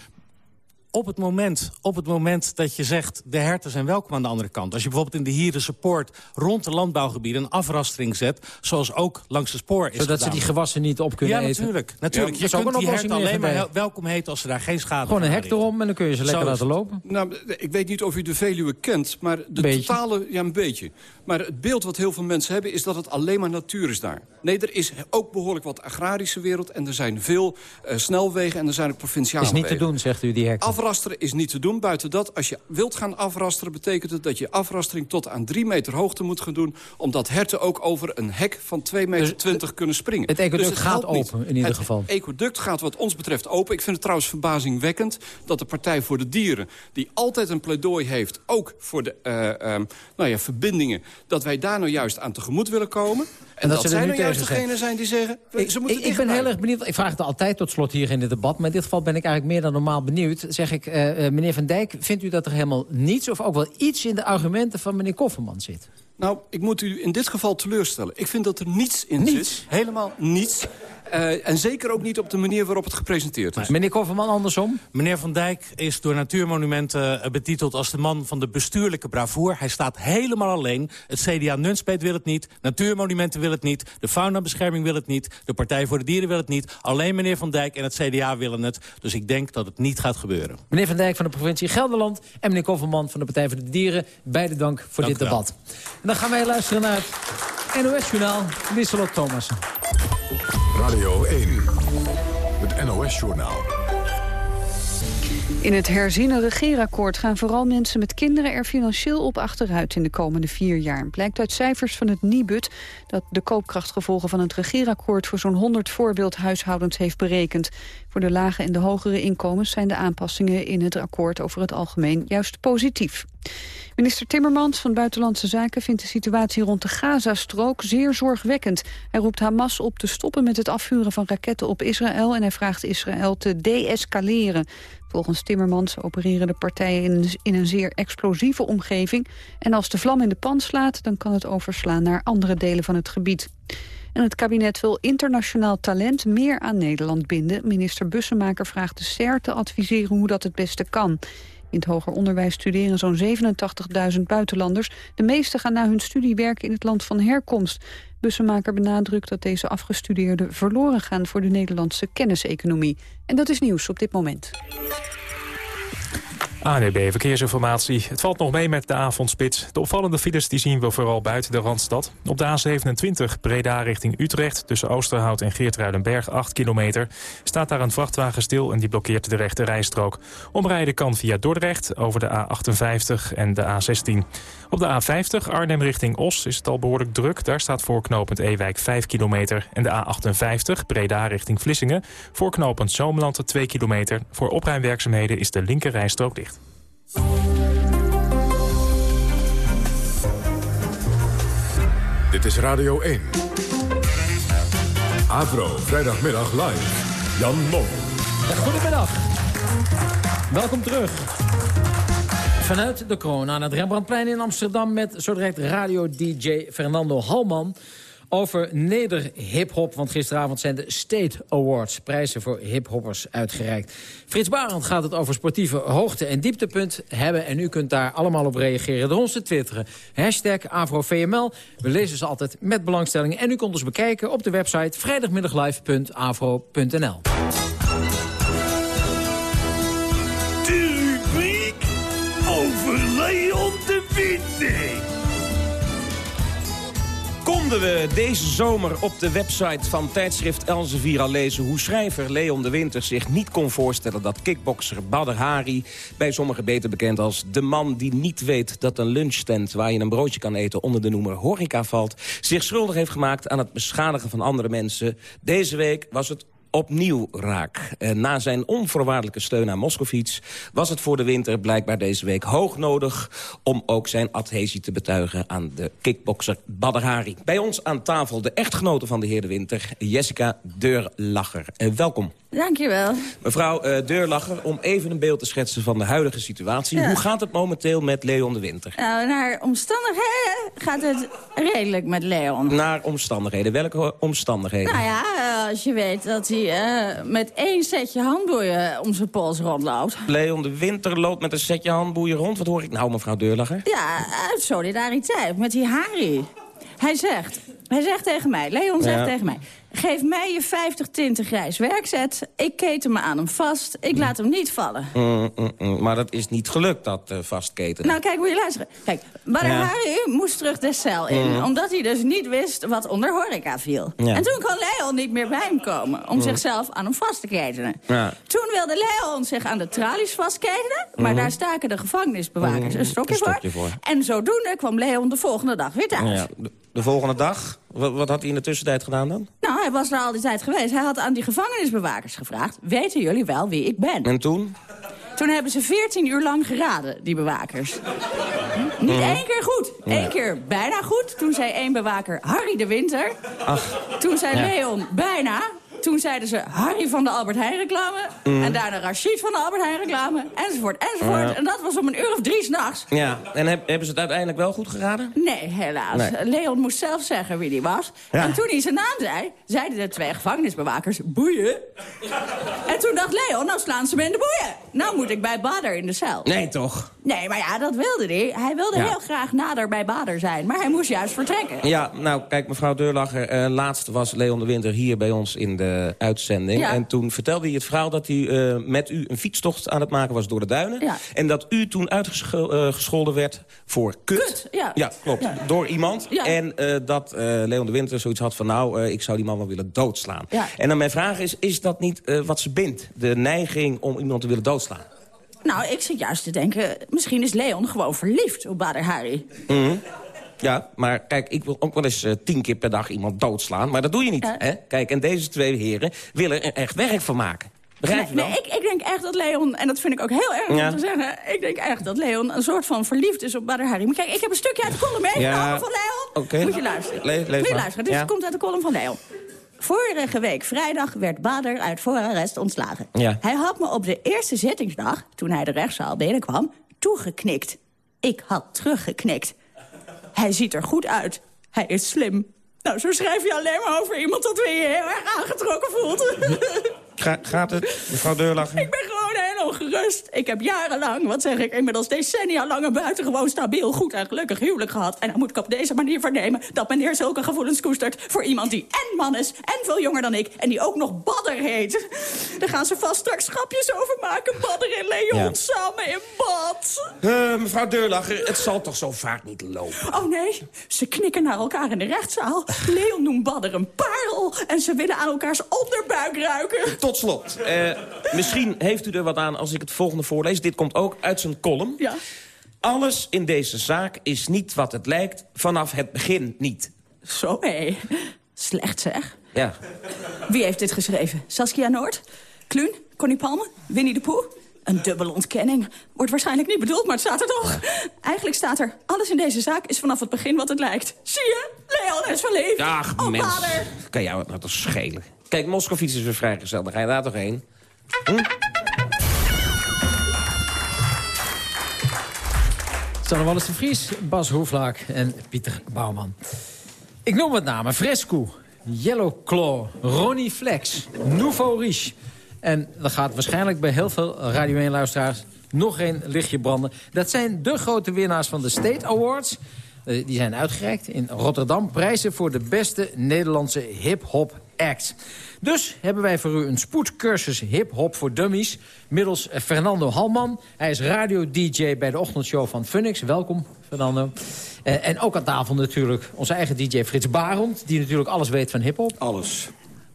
Op het, moment, op het moment dat je zegt, de herten zijn welkom aan de andere kant. Als je bijvoorbeeld in de Hierense Poort rond de landbouwgebieden... een afrastering zet, zoals ook langs het spoor is Zodat ze die gewassen niet op kunnen ja, eten? natuurlijk. natuurlijk. Ja, je kunt die herten alleen maar welkom heten als ze daar geen schade Gewoon een hek erom en dan kun je ze lekker laten lopen. Nou, ik weet niet of u de Veluwe kent, maar de Beetje. totale... Ja, een beetje. Maar het beeld wat heel veel mensen hebben is dat het alleen maar natuur is daar. Nee, er is ook behoorlijk wat agrarische wereld... en er zijn veel eh, snelwegen en er zijn ook provinciale Is niet te wegen. doen, zegt u, die hekken. Afrasteren is niet te doen. Buiten dat, als je wilt gaan afrasteren... betekent het dat je afrastering tot aan drie meter hoogte moet gaan doen... omdat herten ook over een hek van 2 meter 20 kunnen springen. Dus het ecoduct Dus gaat niet. open, in ieder het geval. ecoduct gaat wat ons betreft open. Ik vind het trouwens verbazingwekkend dat de Partij voor de Dieren... die altijd een pleidooi heeft, ook voor de eh, ehm, nou ja, verbindingen... dat wij daar nou juist aan tegemoet willen komen. En, dat dat, er zij nu nou juist degene zijn die zeggen... Ik, ze moeten ik, ik ben heel erg benieuwd. Ik vraag het altijd tot slot hier in het debat. Maar in dit geval ben ik eigenlijk meer dan normaal benieuwd. Zeg ik, eh, eh, meneer Van Dijk, vindt u dat er helemaal niets... of ook wel iets in de argumenten van meneer Kofferman zit? Nou, ik moet u in dit geval teleurstellen. Ik vind dat er niets in Niets? zit. Helemaal niets. Eh, en zeker ook niet op de manier waarop het gepresenteerd is. Meneer Kofferman, andersom? Meneer Van Dijk is door Natuurmonumenten eh, betiteld als de man van de bestuurlijke bravoer. Hij staat helemaal alleen. Het CDA Nunspeet wil het niet. Natuurmonumenten wil het niet. De faunabescherming wil het niet. De Partij voor de Dieren wil het niet. Alleen meneer Van Dijk en het CDA willen het. Dus ik denk dat het niet gaat gebeuren. Meneer Van Dijk van de provincie Gelderland... en meneer Kofferman van de Partij voor de Dieren. Beide dank voor Dank dit debat. En dan gaan wij luisteren naar het NOS-journaal. Wisselot Thomassen. Radio 1. Het NOS-journaal. In het herziene regeerakkoord gaan vooral mensen met kinderen er financieel op achteruit in de komende vier jaar. Blijkt uit cijfers van het Nibud dat de koopkrachtgevolgen van het regeerakkoord voor zo'n 100 voorbeeldhuishoudens heeft berekend. Voor de lage en de hogere inkomens zijn de aanpassingen in het akkoord over het algemeen juist positief. Minister Timmermans van Buitenlandse Zaken vindt de situatie rond de Gazastrook zeer zorgwekkend. Hij roept Hamas op te stoppen met het afvuren van raketten op Israël en hij vraagt Israël te deescaleren. Volgens Timmermans opereren de partijen in een, zeer explosieve omgeving en als de vlam in de pan slaat dan kan het overslaan naar andere delen van het gebied. En het kabinet wil internationaal talent meer aan Nederland binden. Minister Bussemaker vraagt de SER te adviseren hoe dat het beste kan. In het hoger onderwijs studeren zo'n 87.000 buitenlanders. De meeste gaan na hun studie werken in het land van herkomst. Bussemaker benadrukt dat deze afgestudeerden verloren gaan voor de Nederlandse kenniseconomie. En dat is nieuws op dit moment. ANEB Verkeersinformatie. Het valt nog mee met de avondspits. De opvallende files die zien we vooral buiten de Randstad. Op de A27 Breda richting Utrecht tussen Oosterhout en Geertruidenberg 8 kilometer... staat daar een vrachtwagen stil en die blokkeert de rechte rijstrook. Omrijden kan via Dordrecht over de A58 en de A16. Op de A50 Arnhem richting Os is het al behoorlijk druk. Daar staat voor knooppunt Ewijk 5 kilometer. En de A58 Breda richting Vlissingen voor knooppunt Zoomland 2 kilometer. Voor opruimwerkzaamheden is de linker rijstrook dicht. Dit is Radio 1. Avro, vrijdagmiddag live. Jan Mom. Goedemiddag. Welkom terug. Vanuit de kroon aan het Rembrandtplein in Amsterdam... met zo direct radio-dj Fernando Halman over neder-hiphop. Want gisteravond zijn de State Awards, prijzen voor hiphoppers, uitgereikt. Frits Barend gaat het over sportieve hoogte- en dieptepunt hebben. En u kunt daar allemaal op reageren door ons te twitteren. Hashtag AfroVML. We lezen ze altijd met belangstelling. En u kunt ons bekijken op de website vrijdagmiddaglive.afro.nl. Konden we deze zomer op de website van tijdschrift Elsevier al lezen... hoe schrijver Leon de Winter zich niet kon voorstellen dat kickbokser Badr Hari... bij sommigen beter bekend als de man die niet weet dat een lunchstand... waar je een broodje kan eten onder de noemer horeca valt... zich schuldig heeft gemaakt aan het beschadigen van andere mensen. Deze week was het opnieuw raak. Eh, na zijn onvoorwaardelijke steun aan Moskovits... was het voor de winter blijkbaar deze week hoog nodig... om ook zijn adhesie te betuigen aan de kickbokser Badr Hari. Bij ons aan tafel de echtgenote van de heer de Winter, Jessica Deurlacher. Eh, welkom. Dankjewel. Mevrouw eh, Deurlacher, om even een beeld te schetsen van de huidige situatie. Ja. Hoe gaat het momenteel met Leon de Winter? Nou, naar omstandigheden gaat het redelijk met Leon. Naar omstandigheden. Welke omstandigheden? Nou ja, als je weet dat hij eh, met één setje handboeien om zijn pols rondloopt. Leon de Winter loopt met een setje handboeien rond. Wat hoor ik nou, mevrouw Deurlacher? Ja, uit solidariteit met die Harry. Hij zegt, hij zegt tegen mij, Leon zegt Ja. tegen mij... Geef mij je 50 tinten grijs werkzet. Ik keten me aan hem vast. Ik laat hem niet vallen. Mm, mm, mm. Maar dat is niet gelukt, dat eh, vastketenen. Nou, kijk, moet je luisteren. Kijk, Ja. Harry moest terug de cel in. Omdat hij dus niet wist wat onder horeca viel. Ja. En toen kon Leon niet meer bij hem komen. Om zichzelf aan hem vast te ketenen. Ja. Toen wilde Leon zich aan de tralies vastketenen. Maar Mhm. daar staken de gevangenisbewakers een stokje, Een stokje voor. voor. En zodoende kwam Leon de volgende dag weer thuis. De, de volgende dag? Wat, wat had hij in de tussentijd gedaan dan? Hij was daar al die tijd geweest. Hij had aan die gevangenisbewakers gevraagd... weten jullie wel wie ik ben? En toen? Toen hebben ze 14 uur lang geraden, die bewakers. Niet Mhm. één keer goed. Eén keer bijna goed. Toen zei één bewaker Harry de Winter. Ach. Toen zei Ja. Leon bijna. Toen zeiden ze Harry van de Albert Heijn reclame. Mm. En daarna Rashid van de Albert Heijn reclame. Enzovoort, enzovoort. Ja. En dat was om een uur of drie s'nachts. Ja, en heb- hebben ze het uiteindelijk wel goed geraden? Nee, helaas. Nee. Leon moest zelf zeggen wie die was. Ja. En toen hij zijn naam zei, zeiden de twee gevangenisbewakers... boeien. En toen dacht Leon, nou slaan ze me in de boeien. Nou moet ik bij Bader in de cel. Nee, toch? Nee, maar ja, dat wilde hij. Hij wilde Ja. heel graag nader bij Bader zijn. Maar hij moest juist vertrekken. Ja, nou, kijk, mevrouw Deurlacher, eh, laatst was Leon de Winter hier bij ons in de uitzending. Ja. En toen vertelde hij het verhaal dat hij eh, met u een fietstocht aan het maken was door de duinen. Ja. En dat u toen uitgescholden werd voor kut. Kut, ja. klopt. Door iemand. En eh, dat eh, Leon de Winter zoiets had van, nou, eh, ik zou die man wel willen doodslaan. En dan mijn vraag is, is dat niet eh, wat ze bindt? De neiging om iemand te willen doodslaan? Nou, ik zit juist te denken... misschien is Leon gewoon verliefd op Bader Harry. Mhm. Ja, maar kijk, ik wil ook wel eens eh, tien keer per dag iemand doodslaan. Maar dat doe je niet, Ja. hè? Kijk, en deze twee heren willen er echt werk van maken. Begrijp je Nee, wel? nee, ik, ik denk echt dat Leon, en dat vind ik ook heel erg Ja. om te zeggen... ik denk echt dat Leon een soort van verliefd is op Bader Harry. Maar kijk, ik heb een stukje uit de column meegenomen Ja. van Leon. Moet je luisteren. Le- Moet je luisteren. Dit Ja. komt uit de column van Leon. Vorige week vrijdag werd Bader uit voorarrest ontslagen. Hij had me op de eerste zittingsdag, toen hij de rechtszaal binnenkwam, toegeknikt. Ik had teruggeknikt. Hij ziet er goed uit. Hij is slim. Nou, zo schrijf je alleen maar over iemand dat weer je heel erg aangetrokken voelt. Ga- gaat het, mevrouw Deurlacher? Ik ben gewoon heel ongerust. Ik heb jarenlang, wat zeg ik, inmiddels decennia lang... een buitengewoon stabiel, goed en gelukkig huwelijk gehad. En dan moet ik op deze manier vernemen dat meneer zulke gevoelens koestert... voor iemand die en man is en veel jonger dan ik... en die ook nog Badder heet. Daar gaan ze vast straks schapjes over maken. Badder en Leon Ja. samen in bad. Eh, mevrouw Deurlacher, het zal toch zo vaak niet lopen? Oh nee, ze knikken naar elkaar in de rechtszaal. Leon noemt Badder een parel. En ze willen aan elkaars onderbuik ruiken. Tot slot, eh, misschien heeft u er wat aan als ik het volgende voorlees. Dit komt ook uit zijn column. Ja. Alles in deze zaak is niet wat het lijkt, vanaf het begin niet. Zo hé, slecht zeg. Ja, Wie heeft dit geschreven? Saskia Noord? Kluun? Connie Palme? Winnie de Pooh? Een dubbele ontkenning. Wordt waarschijnlijk niet bedoeld, maar het staat er toch. Eigenlijk staat er... Alles in deze zaak is vanaf het begin wat het lijkt. Zie je? Leon is verliefd. Ach, oh, mens. vader. Kan jou het nou toch schelen? Kijk, Moskovits is weer vrijgesteld. Dan ga je daar toch heen? Hm? Sanne Wallis de Vries, Bas Hoeflaak en Pieter Bouwman. Ik noem wat namen. Fresco, Yellow Claw, Ronnie Flex, Nouveau Riche. En dat gaat waarschijnlijk bij heel veel Radio 1-luisteraars nog geen lichtje branden. Dat zijn de grote winnaars van de State Awards. Eh, die zijn uitgereikt in Rotterdam. Prijzen voor de beste Nederlandse hip-hop act. Dus hebben wij voor u een spoedcursus hip-hop voor dummies... middels eh, Fernando Halman. Hij is radio-dj bij de ochtendshow van Funix. Welkom, Fernando. Eh, en ook aan tafel natuurlijk onze eigen dj Frits Barend... die natuurlijk alles weet van hip-hop. Alles.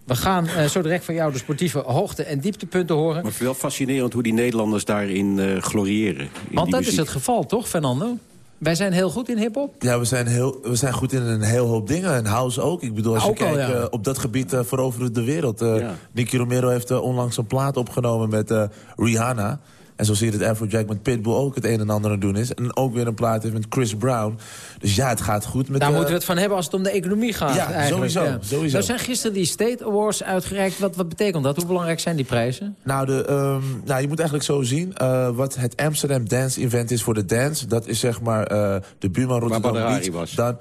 We gaan eh, zo direct van jou de sportieve hoogte- en dieptepunten horen. Maar wel fascinerend hoe die Nederlanders daarin eh gloriëren. Want dat is het geval, toch, Fernando? Wij zijn heel goed in hiphop. Ja, we zijn, heel, we zijn goed in een heel hoop dingen. En house ook. Ik bedoel, als je Ook al, kijkt, ja. eh, op dat gebied eh, veroveren we de wereld. Eh Nicky Romero heeft onlangs een plaat opgenomen met Rihanna. En zo zie je dat Afrojack met Pitbull ook het een en ander aan het doen is. En ook weer een plaat heeft met Chris Brown. Dus ja, het gaat goed met... Daar eh, moeten we het van hebben als het om de economie gaat. Ja, eigenlijk. sowieso, sowieso. Er zijn gisteren die State Awards uitgereikt. Wat, wat betekent dat? Hoe belangrijk zijn die prijzen? Nou, de, ehm, nou, je moet eigenlijk zo zien. eh, wat het Amsterdam Dance Event is voor de dance. Dat is zeg maar eh, de buurman Rotterdam Beach. was. Dan,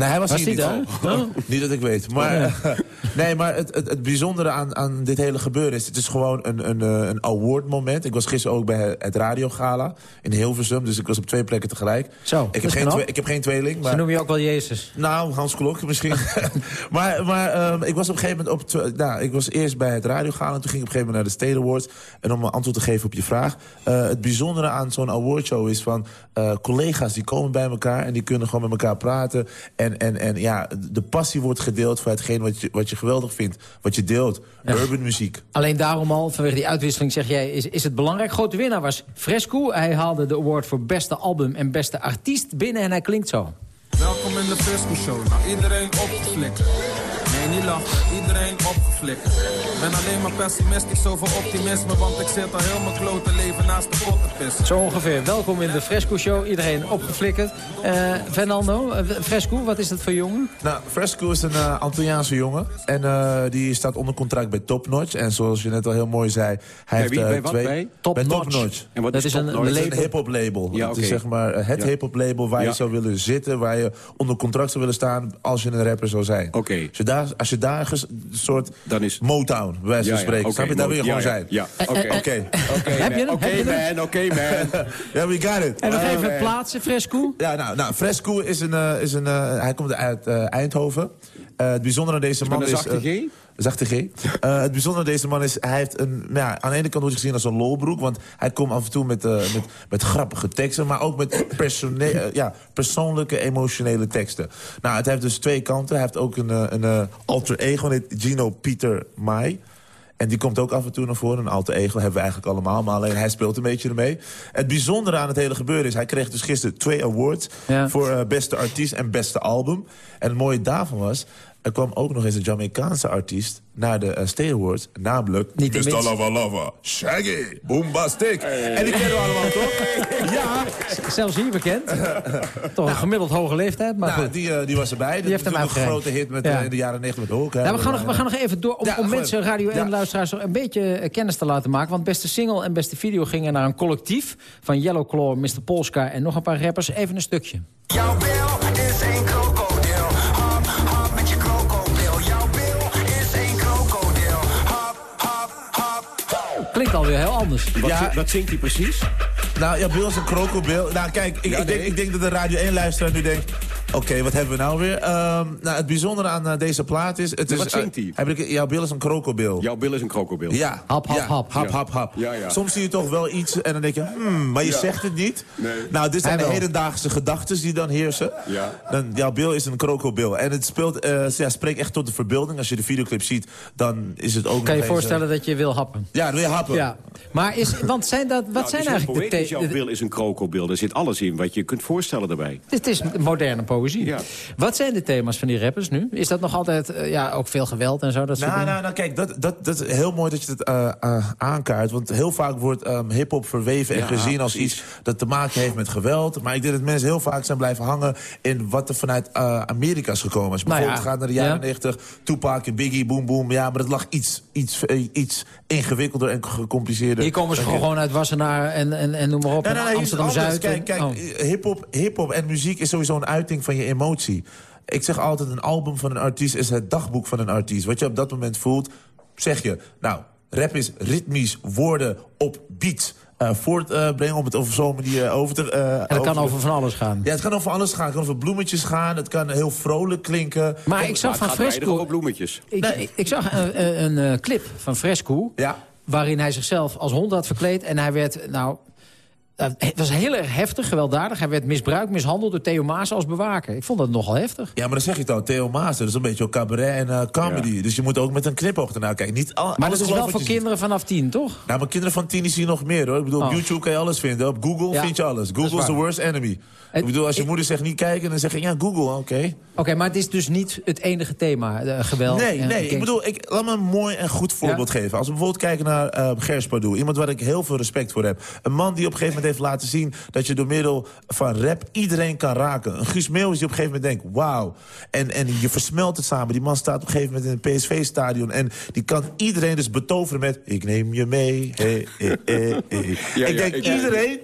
nee, hij was, Was hier niet. daar? Oh. (laughs) niet dat ik weet. Maar, (laughs) nee, maar het, het, het bijzondere aan, aan dit hele gebeuren is... het is gewoon een, een, eh, een award moment. Ik was gisteren ook bij het radiogala in Hilversum. Dus ik was op twee plekken tegelijk. Zo, ik, heb geen twee, ik heb geen tweeling. Maar... Ze noemen je ook wel Jezus. Nou, Hans Klok misschien. (laughs) maar maar ehm, ik was op een gegeven moment op... Nou, ik was eerst bij het radiogala... en toen ging ik op een gegeven moment naar de State Awards. En om een antwoord te geven op je vraag... eh, het bijzondere aan zo'n awardshow is van... eh, collega's die komen bij elkaar en die kunnen gewoon met elkaar praten. En, en, en ja, de passie wordt gedeeld voor hetgeen wat je, wat je geweldig vindt. Wat je deelt. Urban muziek. Alleen daarom al, vanwege die uitwisseling, zeg jij, is, is het belangrijk. Grote winnaar was Fresco. Hij haalde de award voor beste album en beste artiest binnen en hij klinkt zo. Welkom in de Fresco Show. Nou, iedereen opgeflikt. Nee, niet lachen, iedereen opgeflikkerd. Ben alleen maar pessimistisch over optimisme, want ik zit al heel mijn klote leven naast de pot te pissen. Zo ongeveer. Welkom in de Fresco Show. Iedereen opgeflikkerd. Eh Fernando, eh, Fresco, wat is dat voor jongen? Nou, Fresco is een eh Antilliaanse jongen. En eh, die staat onder contract bij Top Notch. En zoals je net al heel mooi zei... Hij Bij heeft wie? Bij wat? twee... Bij? Top Top Notch. Notch. En wat Dat is is Top een is een hip-hop label. Ja, Het oké. is zeg maar het Ja. hip-hop label waar Ja. je zou willen zitten. Waar je onder contract zou willen staan als je een rapper zou zijn. Oké. Als je daar, als je daar een soort Dan is- Motown, bij wijze Ja, van ja, spreken. oké, Snap je? Daar wil je ja, gewoon ja, zijn. ja, Eh, oké. Oké. Oké, Heb je hem? Oké, hem? man, oké, man. (laughs) Ja, we got it. En nog Eh, even plaatsen, Fresco. Ja, nou, nou Fresco is een... eh, is een eh, hij komt uit eh, Eindhoven. Eh, het bijzondere aan deze man een is... zachte eh, G? Zachte G. Eh, het bijzondere aan deze man is, hij heeft een... nou Ja, aan de ene kant wordt hij gezien als een lolbroek... want hij komt af en toe met, eh, met, met grappige teksten... maar ook met eh, ja, persoonlijke, emotionele teksten. Nou, het heeft dus twee kanten. Hij heeft ook een, een alter ego, dat heet Gino Pieter Mai... En die komt ook af en toe naar voren. Een alter ego hebben we eigenlijk allemaal. Maar alleen hij speelt een beetje ermee. Het bijzondere aan het hele gebeuren is... hij kreeg dus gisteren twee awards... Ja. voor beste artiest en beste album. En het mooie daarvan was... er kwam ook nog eens een Jamaicaanse artiest... naar de uh, Stay Awards. Namelijk... Niet Mr. Lava Lava. Shaggy. Bombastic. En die kennen we allemaal, toch? (laughs) ja. Zelfs hier bekend. (laughs) Toch een gemiddeld hoge leeftijd, maar Nou, goed. die, eh, die was erbij. Die heeft hem een grote hit met, Ja. eh, in de jaren 90 met Hulk. Nou, we, gaan nog, we gaan nog even door om, Ja, om mensen. Radio 1-luisteraars... een beetje kennis te laten maken. Want beste single en beste video gingen naar een collectief... van Yellow Claw, Mr. Polska en nog een paar rappers. Even een stukje. Jouw bil is een Klinkt alweer heel anders. Wat, Ja. wat zingt hij precies? Nou, ja, Bill is een krokodil. Nou, kijk, ik, Ja, ik, denk, ik denk dat de Radio 1-luisteraar nu denkt... Oké, wat hebben we nou weer? Ehm, nou, het bijzondere aan eh, deze plaat is... Het is wat zingt hij? Heb ik, jouw Bill is een krokodil. Jouw bil is een krokodil. Ja. Hap, hap, ja. hap. Hap, hap, hap. Ja, ja. Soms zie je toch wel iets en dan denk je... Hmm, maar je Ja. zegt het niet. Nee. Nou, dit zijn de hedendaagse gedachten die dan heersen. Ja. Dan, jouw Bill is een krokodil. En het speelt, eh, ja, spreekt echt tot de verbeelding. Als je de videoclip ziet, dan is het ook Kan je voorstellen eh, dat je wil happen? Ja, dan wil je happen. Ja. Maar is, want zijn dat, wat Nou, zijn eigenlijk de... Jouw bil is een krokodil. Er zit alles in wat je kunt voorstellen daarbij. Het is moderne poëzie. Ja. Wat zijn de thema's van die rappers nu? Is dat nog altijd eh, ja, ook veel geweld en zo? Dat Nou, nou, nou, kijk, dat, dat, dat is heel mooi dat je het eh, eh, aankaart. Want heel vaak wordt ehm hip-hop verweven en Ja, gezien als precies. iets dat te maken heeft met geweld. Maar ik denk dat mensen heel vaak zijn blijven hangen in wat er vanuit Amerika is gekomen. Als je Nou bijvoorbeeld gaat naar de jaren ja. 90, Tupac en Biggie, boom, boom. Ja, maar dat lag iets, iets, iets ingewikkelder en gecompliceerder. Hier komen ze gewoon uit Wassenaar en, en, en noem maar op. Is het Amsterdam-Zuid. Kijk, kijk Oh. hip-hop hip-hop en muziek is sowieso een uiting van je emotie. Ik zeg altijd, een album van een artiest is het dagboek van een artiest. Wat je op dat moment voelt, zeg je. Nou, rap is ritmisch, woorden op beats eh, voortbrengen... om het over zo'n manier over te... eh, En het kan over van alles gaan. Ja, het kan over alles gaan. Het kan over bloemetjes gaan. Het kan heel vrolijk klinken. Maar ik zag van Fresco... bloemetjes. Ik, ik, ik zag een, een, een, eh, clip van Fresco... Ja. waarin hij zichzelf als hond had verkleed. En hij werd, nou... eh, Het was heel erg heftig, gewelddadig. Hij werd misbruikt, mishandeld door Theo Maas als bewaker. Ik vond dat nogal heftig. Ja, maar dan zeg je het al. Theo Maas, dat is een beetje ook cabaret en eh, comedy. Dus je moet ook met een knipoog ernaar kijken. Niet al, Maar dat is wel voor ziet. kinderen vanaf tien, toch? Nou, maar kinderen van tien die zien nog meer, hoor. Ik bedoel, op Oh. YouTube kan je alles vinden. Op Google Ja, vind je alles. Google is is the worst enemy. En- ik bedoel, als je ik- moeder zegt niet kijken, dan zeg je, ja, Google, oké. Oké, maar het is dus niet het enige thema, eh, geweld. Nee, en nee, ik bedoel, ik, laat me een mooi en goed voorbeeld geven. Als we bijvoorbeeld kijken naar eh Gers Pardoel. Iemand waar ik heel veel respect voor heb. Een man die op een gegeven moment heeft laten zien... dat je door middel van rap iedereen kan raken. Een Guus Meeuwis die op een gegeven moment denkt... wauw, en, en je versmelt het samen. Die man staat op een gegeven moment in een PSV-stadion... en die kan iedereen dus betoveren met... ik neem je mee, hey, hey, hey, hey. Ja, ik ja, denk, ik- iedereen...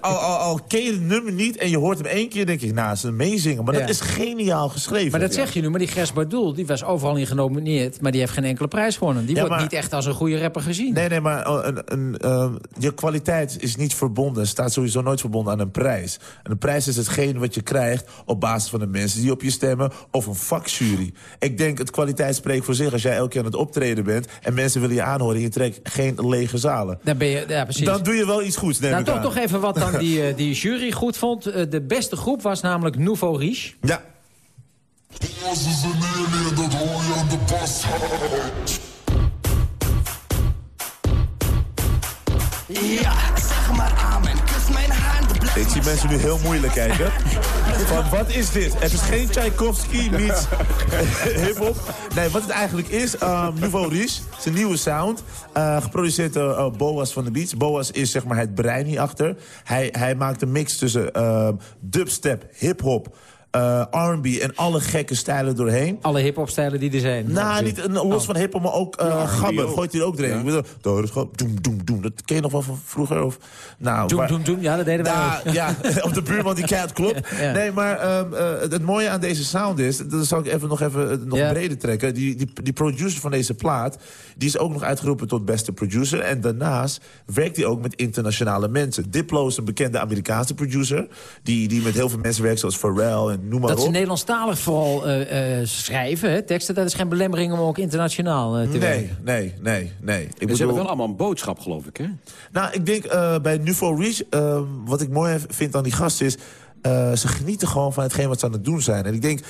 Al, al, al ken je het nummer niet en je hoort hem één keer... denk ik, nou, ze meezingen. Maar Ja. dat is geniaal geschreven. Maar dat zeg je nu, maar die Gers Bardoel, die was overal in genomineerd... maar die heeft geen enkele prijs gewonnen. Die Ja, wordt maar- niet echt als een goede rapper gezien. Nee, nee, maar oh, een, een, eh, je kwaliteit is niet verbonden. Staat sowieso nooit verbonden aan een prijs. En een prijs is hetgeen wat je krijgt op basis van de mensen die op je stemmen... of een vakjury. Ik denk, het kwaliteit spreekt voor zich als jij elke keer aan het optreden bent... en mensen willen je aanhoren en je trekt geen lege zalen. Dan ben je, ja, precies. Dan doe je wel iets goeds, neem nou, ik toch, aan. toch even wat dan die, eh, die jury goed vond. Eh, de beste groep was namelijk Nouveau Riche. Ja. Ja, zeg maar amen. Kus mijn hand, blijf Ik zie mensen nu heel moeilijk kijken. (laughs) Van, wat is dit? Het is geen Tchaikovsky meets (laughs) hip-hop. Nee, wat het eigenlijk is, um, Nouveau Riche, zijn nieuwe sound. eh, geproduceerd door eh, Boas van de Beats. Boas is zeg maar het brein hierachter. Hij, hij maakt een mix tussen ehm, dubstep, hip-hop. Eh, R&B en alle gekke stijlen doorheen. Alle hip-hop-stijlen die er zijn. Nou, niet, eh, los van hip-hop, maar ook eh gabber. Gooit hij er ook erin. Ik bedoel, dat is gewoon doem, doem, doem. Dat ken je nog wel van vroeger? Of, nou, Doem, waar- doem, doem. Ja, dat deden wij Ja, ook. ja, (laughs) op de buurman die keihard klopt. (laughs) Ja. Nee, maar ehm, eh, het, mooie aan deze sound is... dat zal ik even nog even nog Ja. breder trekken. Die, die, die producer van deze plaat... die is ook nog uitgeroepen tot beste producer. En daarnaast werkt hij ook met internationale mensen. Diplo is een bekende Amerikaanse producer... die, die met heel veel mensen werkt, zoals Pharrell en noem maar Dat ze. Nederlandstalig vooral eh, eh, schrijven, hè, teksten. Dat is geen belemmering om ook internationaal eh, te Nee, werken. nee, nee, nee. Ik Ze bedoel- hebben wel allemaal een boodschap, geloof ik, hè? Nou, ik denk eh, bij Nouveau Riche, eh, wat ik mooi vind aan die gasten is... eh, ze genieten gewoon van hetgeen wat ze aan het doen zijn. En ik denk,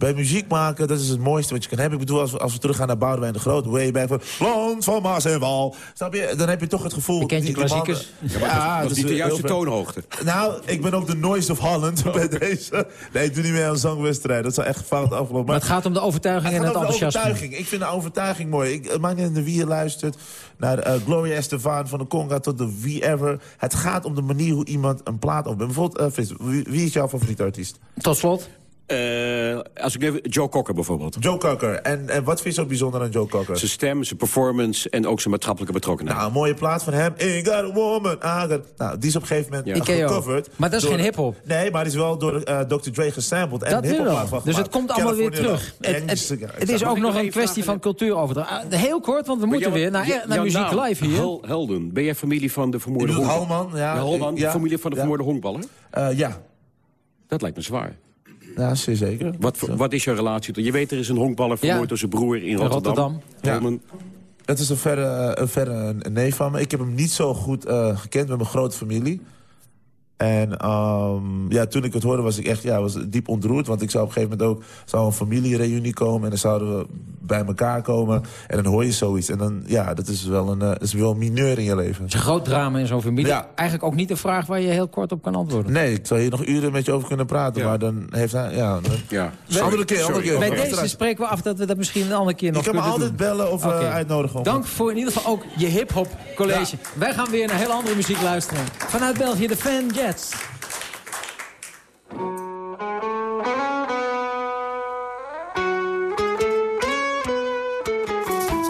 bij muziek maken, dat is het mooiste wat je kan hebben. Ik bedoel, als we, als we teruggaan naar Boudewijn de Groot... way back van Land van Maas en Wal... Snap je? Dan heb je toch het gevoel... je klassiekers. Ja, maar dat dat niet de is juiste toonhoogte. Nou, ik ben ook de noise of Holland bij deze. Nee, ik doe niet meer aan een zangwedstrijd. Dat is echt fout afgelopen. Maar het gaat om de overtuiging Het en gaat het enthousiasme. overtuiging. Ik vind de overtuiging mooi. Ik, het maakt niet uit wie je luistert. Naar eh, Gloria Estefan, van de Conga tot de wie ever. Het gaat om de manier hoe iemand een plaat opbrengt. Bijvoorbeeld, eh, Frits, wie, wie is jouw favoriete artiest? Tot slot. Eh, als ik even, Joe Cocker bijvoorbeeld. Joe Cocker. En, en wat vind je zo bijzonder aan Joe Cocker? Zijn stem, zijn performance en ook zijn maatschappelijke betrokkenheid. Nou, een mooie plaat van hem. Ain't got a woman, I got... Nou, die is op een gegeven moment Ja. gecoverd. Maar dat is door- geen hiphop. Nee, maar die is wel door eh, Dr. Dre gesampled. En Dat een Dus het komt allemaal weer terug. Het, En- het, is ook ik nog een kwestie van vragen? cultuuroverdracht. Ah, Heel kort, want we Maar moeten weer naar, jou- naar muziek naam, live hier. Hel- Helden. Ben jij familie van de vermoorde honkballer? Ja, ja, familie van de ja. vermoorde honkballer? Eh, ja. Dat lijkt me zwaar. Ja, zeer zeker. Wat, voor- wat is jouw relatie? tot- Je weet, er is een honkballer Ja. vermoord door zijn broer in Rotterdam. Rotterdam. Het is een verre, een verre een neef van me. Ik heb hem niet zo goed eh, gekend met mijn grote familie. En ehm, ja, toen ik het hoorde was ik echt ja, was diep ontroerd. Want ik zou op een gegeven moment ook zou een familiereunie komen. En dan zouden we bij elkaar komen. En dan hoor je zoiets. En dan, ja, dat is wel een, eh, is wel een mineur in je leven. Het is een groot drama in zo'n familie. Ja. Eigenlijk ook niet een vraag waar je heel kort op kan antwoorden. Nee, ik zou hier nog uren met je over kunnen praten. Maar dan heeft hij... Ja, dan- Ja. Andere keer, andere keer. Bij deze spreken we af dat we dat misschien een andere keer nog kan me kunnen altijd doen. bellen of eh, uitnodigen. Dank voor in ieder geval ook je hip-hop college. Wij gaan weer naar heel andere muziek luisteren. Vanuit België, de Fan Jets.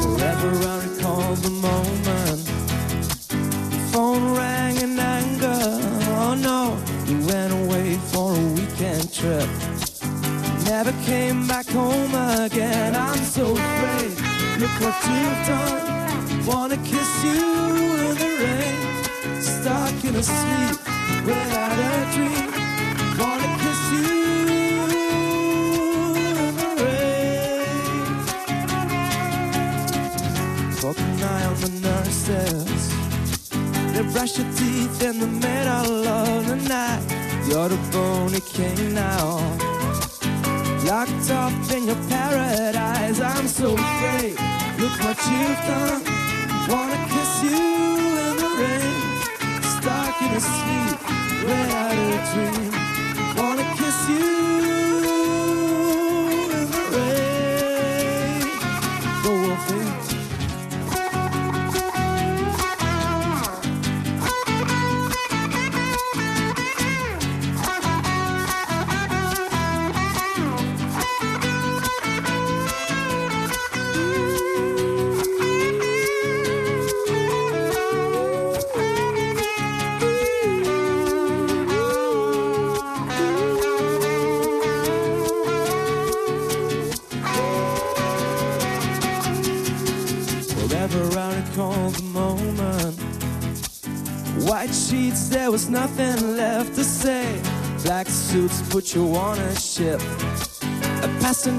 Forever I recall the moment Phone rang in anger. Oh no, you went away for a weekend trip. Never came back home again. I'm so afraid. Look what you've done. Wanna kiss you in the rain. Stuck in a sleep without a dream Wanna kiss you in the rain Keep an eye on the nurses. They brush your teeth in the middle of the night. You're the bony king now. Locked up in your paradise. I'm so afraid. Look what you've done. Wanna kiss you in the rain. Stuck in a sleep without a dream.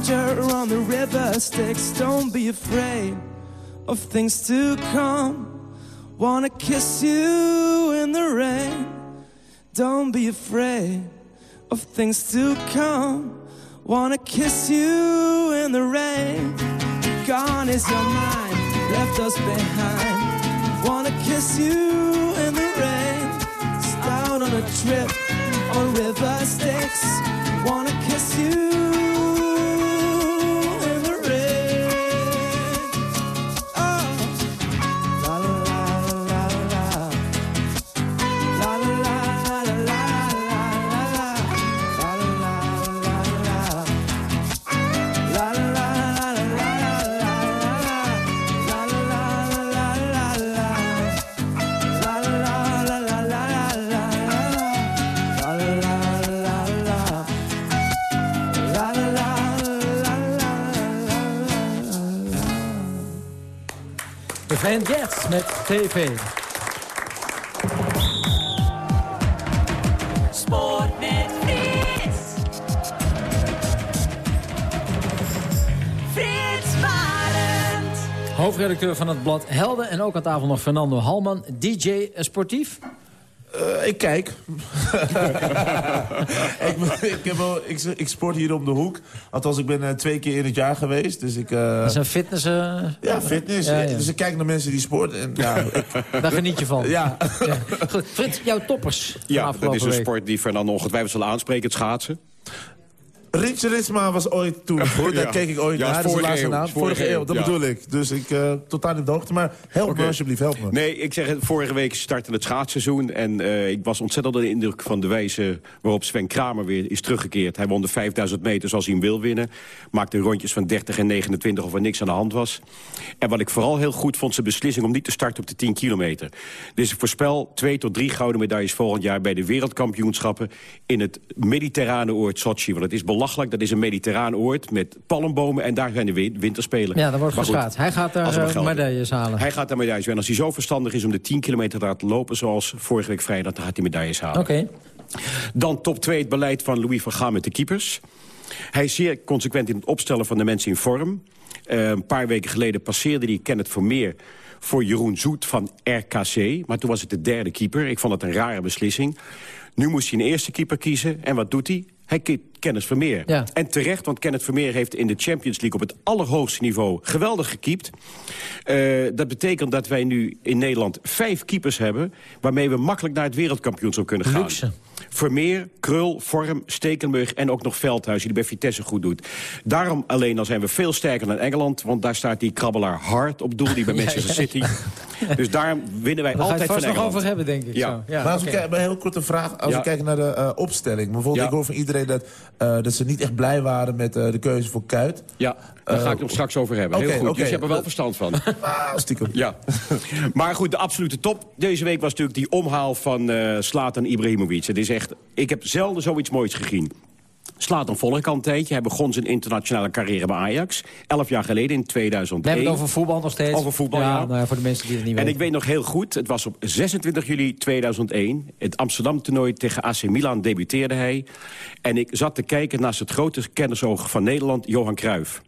Passenger on the river Styx Don't be afraid of things to come. Wanna kiss you in the rain. Don't be afraid of things to come. Wanna kiss you in the rain. Gone is your mind, left us behind. Wanna kiss you in the rain, down on a trip on river Styx. Wanna kiss you Van Jets met TV. Sport met Frits. Frits Barend. Hoofdredacteur van het blad Helden. En ook aan tafel nog Fernando Halman, DJ sportief. Eh, ik kijk. (laughs) ik, ik, heb wel, ik, ik sport hier om de hoek. Althans, ik ben eh, twee keer in het jaar geweest. Dus ik, eh, Dat is een fitness... eh, ja, fitness. Ja, ja. Dus ik kijk naar mensen die sporten. En, ja, (laughs) ik, Daar geniet je van. Ja. Goed, Frits, jouw toppers van Ja, dat is een week. sport die Fernando ongetwijfeld zal aanspreken, het schaatsen. Rintje Ritsma was ooit toen. Hoor, (laughs) Daar keek ik ooit naar. Dat is de vorige laatste eeuw. naam. Vorige eeuw, dat bedoel ik. Dus ik uh, totaal niet op de hoogte. Maar help me alsjeblieft, help me. Nee, ik zeg het, vorige week startte het schaatsseizoen. En eh, ik was ontzettend onder de indruk van de wijze waarop Sven Kramer weer is teruggekeerd. Hij won de 5000 meter zoals hij hem wil winnen. Maakte rondjes van 30 en 29 of er niks aan de hand was. En wat ik vooral heel goed vond, zijn beslissing om niet te starten op de 10 kilometer. Dus ik voorspel twee tot drie gouden medailles volgend jaar bij de wereldkampioenschappen in het mediterrane oord Sochi. Want het is belachelijk, dat is een mediterraan oord met palmbomen en daar zijn de win- winterspelen. Ja, daar wordt Maar goed, geschaat. Hij gaat daar eh, medailles halen. Hij gaat daar medailles winnen. Als hij zo verstandig is om de 10 kilometer te laten lopen... zoals vorige week vrijdag, dan gaat hij medailles halen. Oké. Dan top 2 het beleid van Louis van Gaal met de keepers. Hij is zeer consequent in het opstellen van de mensen in vorm. Eh, een paar weken geleden passeerde hij Kenneth Vermeer voor Jeroen Zoet van RKC. Maar toen was het de derde keeper. Ik vond het een rare beslissing. Nu moest hij een eerste keeper kiezen. En wat doet hij? Hij kiest Kenneth Vermeer. Ja. En terecht, want Kenneth Vermeer heeft in de Champions League... op het allerhoogste niveau geweldig gekiept. Eh, dat betekent dat wij nu in Nederland vijf keepers hebben... waarmee we makkelijk naar het wereldkampioenschap kunnen gaan. Luxe. Vermeer, Krul, Vorm, Stekenburg en ook nog Veldhuis... die bij Vitesse goed doet. Daarom alleen al zijn we veel sterker dan Engeland... want daar staat die krabbelaar Hart op doel, die bij (laughs) Ja, Manchester ja, City. (laughs) Dus daarom winnen wij Daar ga je altijd het van vast nog Engeland. over hebben, denk ik. Ja. Zo. Ja, maar als oké. we kijken, een heel korte vraag. Als Ja. we kijken naar de eh, opstelling. Bijvoorbeeld, Ja. ik hoor van iedereen dat, eh, dat ze niet echt blij waren met eh, de keuze voor Kuit. Ja, daar ga ik het nog straks over hebben. Heel oké, goed, oké. dus je hebt er wel verstand van. (laughs) Ah, stiekem. Ja. Maar goed, de absolute top deze week was natuurlijk die omhaal van eh Slatan Ibrahimovic. Het is echt, ik heb zelden zoiets moois gezien. Al een tijdje. Hij begon zijn internationale carrière bij Ajax. Elf jaar geleden, in 2001. We hebben het over voetbal nog steeds. Over voetbal, ja. ja. nou ja, voor de mensen die het niet En weten. ik weet nog heel goed, het was op 26 juli 2001. Het Amsterdam-toernooi tegen AC Milan debuteerde hij. En ik zat te kijken naast het grote kennisoog van Nederland, Johan Cruijff.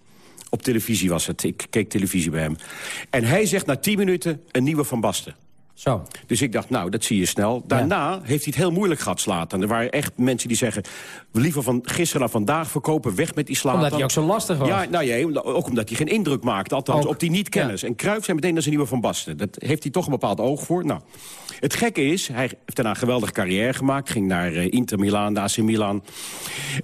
Op televisie was het, ik keek televisie bij hem. En hij zegt na 10 minuten een nieuwe Van Basten. Zo. Dus ik dacht, nou, dat zie je snel. Daarna heeft hij het heel moeilijk gehad, Slatan. Er waren echt mensen die zeggen... liever van gisteren naar vandaag verkopen, weg met die Slatan. Omdat hij ook zo lastig was. Ja, nou ja, ook omdat hij geen indruk maakte. Althans, Ook, op die niet-kennis. En Cruijff zei meteen, dat is een nieuwe Van Basten. Dat heeft hij toch een bepaald oog voor. Nou, het gekke is, hij heeft daarna een geweldige carrière gemaakt. Ging naar eh, Inter Milan, de AC Milan.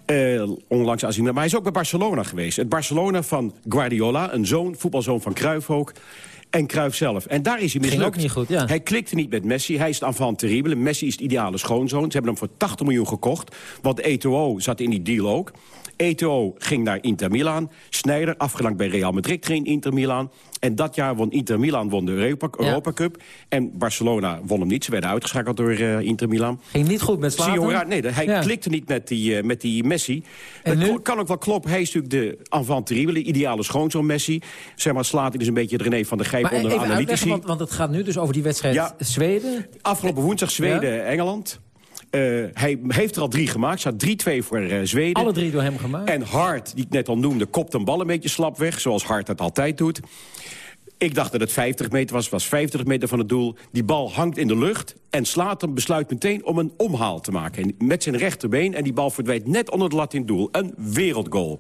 Eh, onlangs AC Milan. Maar hij is ook bij Barcelona geweest. Het Barcelona van Guardiola, een zoon, voetbalzoon van Cruijff ook. En Cruijff zelf. En daar is hij Ging mislukt. ook niet goed, ja. Hij klikte niet met Messi. Hij is het enfant terrible. Messi is het ideale schoonzoon. Ze hebben hem voor 80 miljoen gekocht. Want Eto'o zat in die deal ook. Eto'o ging naar Inter Milan. Sneijder, afgelangt bij Real Madrid, ging Inter Milan. En dat jaar won Inter Milan won de Europa, Ja. Europa Cup. En Barcelona won hem niet. Ze werden uitgeschakeld door eh, Inter Milan. Ging niet goed met Zlatan. Nee, hij Ja. klikte niet met die, eh, met die Messi. En dat kan ook wel kloppen. Hij is natuurlijk de enfant terrible, de ideale schoonzoon Messi. Zeg maar, slaat hij dus een beetje de René van der Gijp Maar onder de analytici. want, want het gaat nu dus over die wedstrijd Ja. Zweden. Afgelopen woensdag Zweden-Engeland. Hij heeft er al drie gemaakt. Staat 3-2 voor eh, Zweden. Alle drie door hem gemaakt. En Hart, die ik net al noemde, kopt een bal een beetje slap weg. Zoals Hart dat altijd doet. Ik dacht dat het 50 meter was, was 50 meter van het doel. Die bal hangt in de lucht en slaat hem besluit meteen om een omhaal te maken. En met zijn rechterbeen en die bal verdwijnt net onder de lat in het doel. Een wereldgoal.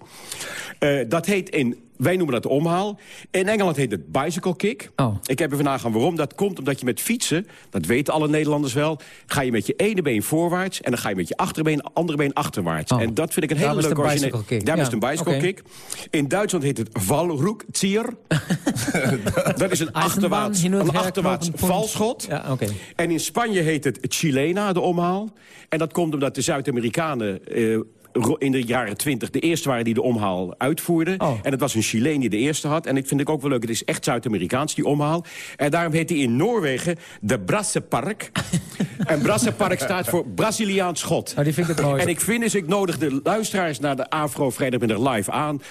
Eh, dat heet in wij noemen dat omhaal. In Engeland heet het bicycle kick. Oh. Ik heb even nagaan waarom. Dat komt omdat je met fietsen, dat weten alle Nederlanders wel... ga je met je ene been voorwaarts en dan ga je met je achterbeen, andere been achterwaarts. En dat vind ik een hele Daarom is het leuke een bicycle kick. Daarom Ja, is het een bicycle kick. In Duitsland heet het Wallrückzieher. (laughs) dat is een achterwaarts, een achterwaarts valschot. Ja. En in Spanje heet het Chilena, de omhaal. En dat komt omdat de Zuid-Amerikanen... eh, in de jaren twintig de eerste waren die de omhaal uitvoerden. Oh. En het was een Chileen die de eerste had. En ik vind ik ook wel leuk, het is echt Zuid-Amerikaans, die omhaal. En daarom heet hij in Noorwegen de Brassepark. (laughs) en Brassepark staat voor Braziliaans schot. Oh, die vind ik het mooi. En ik vind dus, ik nodig de luisteraars naar de Afro Vrijdagmiddag live aan.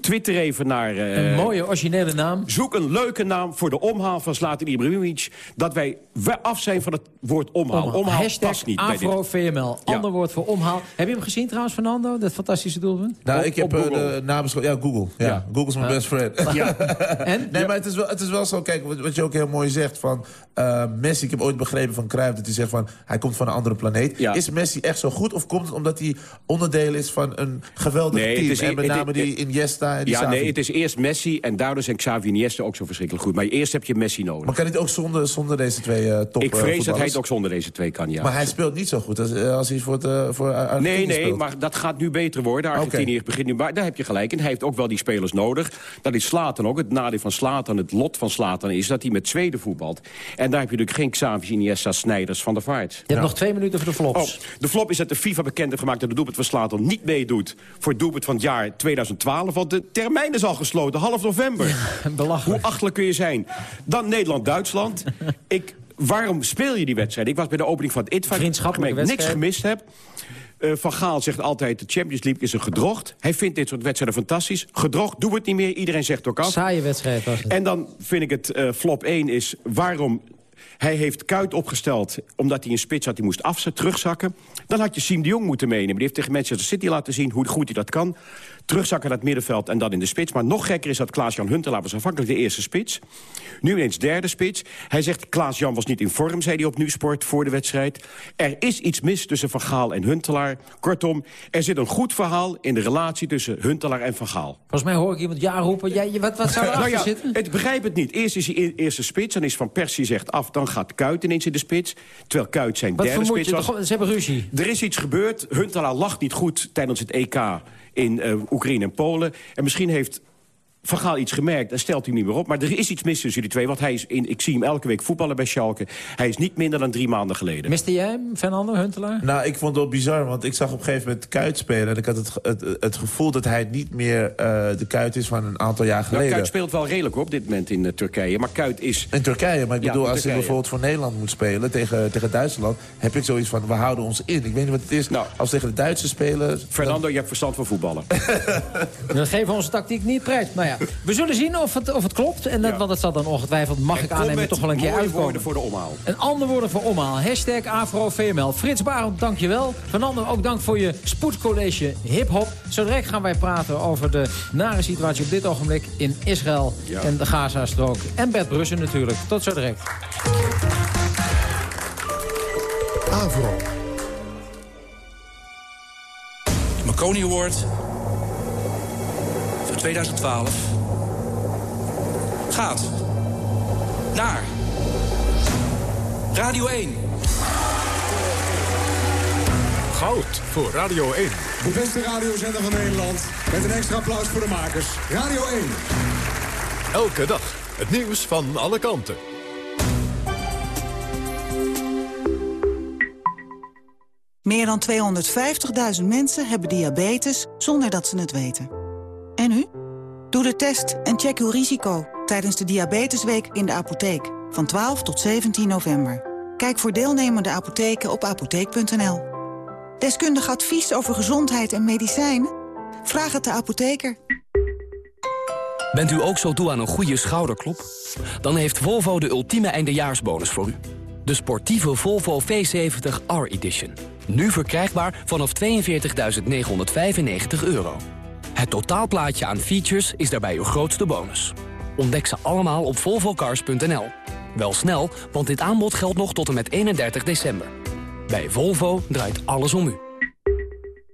Twitter even naar... eh, Een mooie originele naam. Zoek een leuke naam voor de omhaal van Zlatan Ibrahimovic. Dat wij we- af zijn van het woord omhaal. Omhaal, Omhaal. Hashtag past niet bij dit. AfroVML. Ja. Ander woord voor omhaal. Heb je hem gezien trouwens, Fernando? Dat fantastische doelpunt? Nou, Op- ik heb eh, de nabeschouw... Ja, Google. Ja, Ja. Google is mijn best friend. Ja. (laughs) En? Nee, maar het is, wel, het is wel zo, kijk, wat, wat je ook heel mooi zegt van eh, Messi. Ik heb ooit begrepen van Cruijff dat hij zegt van... hij komt van een andere planeet. Ja. Is Messi echt zo goed of komt het omdat hij onderdeel is van een geweldig Nee, team? is- en met name die het- Iniesta en die Ja, Xavi. nee, het is eerst Messi en daardoor zijn Xavi en Iniesta ook zo verschrikkelijk goed. Maar eerst heb je Messi nodig. Maar kan hij het ook zonder, zonder deze twee eh top ik eh, vrees dat hij het ook zonder deze twee kan, ja. Maar hij speelt niet zo goed als, eh, als hij voor, het, voor Argentinië Nee, nee, speelt. maar dat gaat nu beter worden. Argentinië begint nu... Maar daar heb je gelijk in. Hij heeft ook wel die spelers nodig. Dat is Slatan ook. Het nadeel van Slatan, het lot van Slatan... is dat hij met Zweden voetbalt. En daar heb je natuurlijk geen Xavi, Iniesta, Snijders van de Vaart. Je hebt nog twee minuten voor de flops. Oh, de flop is dat de FIFA bekend heeft gemaakt dat de doelpunt van Slatan niet meedoet... voor het doelpunt van het jaar 2012. Want de termijn is al gesloten, half november. (laughs) Belachelijk. Hoe achtelijk kun je zijn? Dan Nederland-Duitsland. (laughs) Ik, waarom speel je die wedstrijd? Ik was bij de opening van het ITVA. Vriendschappelijke ik niks gemist heb. Eh, van Gaal zegt altijd, de Champions League is een gedrocht. Hij vindt dit soort wedstrijden fantastisch. Gedrocht, doe het niet meer. Iedereen zegt ook af. Saaie wedstrijd was het. En dan vind ik het eh, flop 1 is waarom... Hij heeft Kuit opgesteld omdat hij een spits had die moest afzetten, terugzakken. Dan had je Siem de Jong moeten meenemen. Die heeft tegen Manchester City laten zien hoe goed hij dat kan. Terugzakken naar het middenveld en dan in de spits. Maar nog gekker is dat Klaas-Jan Huntelaar was aanvankelijk de eerste spits. Nu ineens derde spits. Hij zegt Klaas-Jan was niet in vorm, zei hij op Nieuwsport voor de wedstrijd. Er is iets mis tussen Van Gaal en Huntelaar. Kortom, er zit een goed verhaal in de relatie tussen Huntelaar en Van Gaal. Volgens mij hoor ik iemand ja roepen. Jij, wat, wat zou erachter (laughs) Nou ja, zitten? ik begrijp het niet. Eerst is hij eerste spits, dan is Van Persie zegt af... dan gaat Kuit ineens in de spits. Terwijl Kuit zijn Wat derde spits je? was. Ze hebben ruzie. Er is iets gebeurd. Huntelaar lag niet goed tijdens het EK in eh, Oekraïne en Polen. En misschien heeft Van Gaal iets gemerkt en stelt hij niet meer op. Maar er is iets mis tussen die twee. Want hij is in, ik zie hem elke week voetballen bij Schalke. Hij is niet minder dan drie maanden geleden. Miste jij hem, Fernando Huntelaar? Nou, ik vond het wel bizar, want ik zag op een gegeven moment Kuit spelen... en ik had het, het, het gevoel dat hij niet meer eh, de Kuit is van een aantal jaar Nou, geleden. Kuit speelt wel redelijk op dit moment in eh, Turkije. Maar Kuit is... In Turkije, maar ik bedoel, als hij bijvoorbeeld voor Nederland moet spelen... Tegen, tegen Duitsland, heb ik zoiets van, we houden ons in. Ik weet niet wat het is. als tegen de Duitsers spelen... Nou. Fernando, je hebt verstand van voetballen. (laughs) (laughs) We geven onze tactiek niet prijs. Nou ja, we zullen zien of het, of het klopt. En dat, Want het zal dan ongetwijfeld, mag ik kom aannemen, toch wel een keer uitkomen. woorden voor de omhaal. Een ander woorden voor omhaal. Hashtag AfroVML. Frits Barend, dankjewel. Fernando, ook dank voor je spoedcollege hip-hop. Zo direct gaan wij praten over de nare situatie op dit ogenblik in Israël Ja. en de Gaza-strook. En Bert Brussen natuurlijk. Tot zo direct. Avro. De Marconi Award 2012 gaat naar Radio 1. Goud voor Radio 1. De beste radiozender van Nederland. Met een extra applaus voor de makers. Radio 1. Elke dag het nieuws van alle kanten. Meer dan 250.000 mensen hebben diabetes zonder dat ze het weten. Doe de test en check uw risico tijdens de Diabetesweek in de apotheek van 12 tot 17 november. Kijk voor deelnemende apotheken op apotheek.nl. Deskundig advies over gezondheid en medicijnen? Vraag het de apotheker. Bent u ook zo toe aan een goede schouderklop? Dan heeft Volvo de ultieme eindejaarsbonus voor u. De sportieve Volvo V70 R-Edition. Nu verkrijgbaar vanaf 42.995 euro. Het totaalplaatje aan features is daarbij uw grootste bonus. Ontdek ze allemaal op volvocars.nl. Wel snel, want dit aanbod geldt nog tot en met 31 december. Bij Volvo draait alles om u.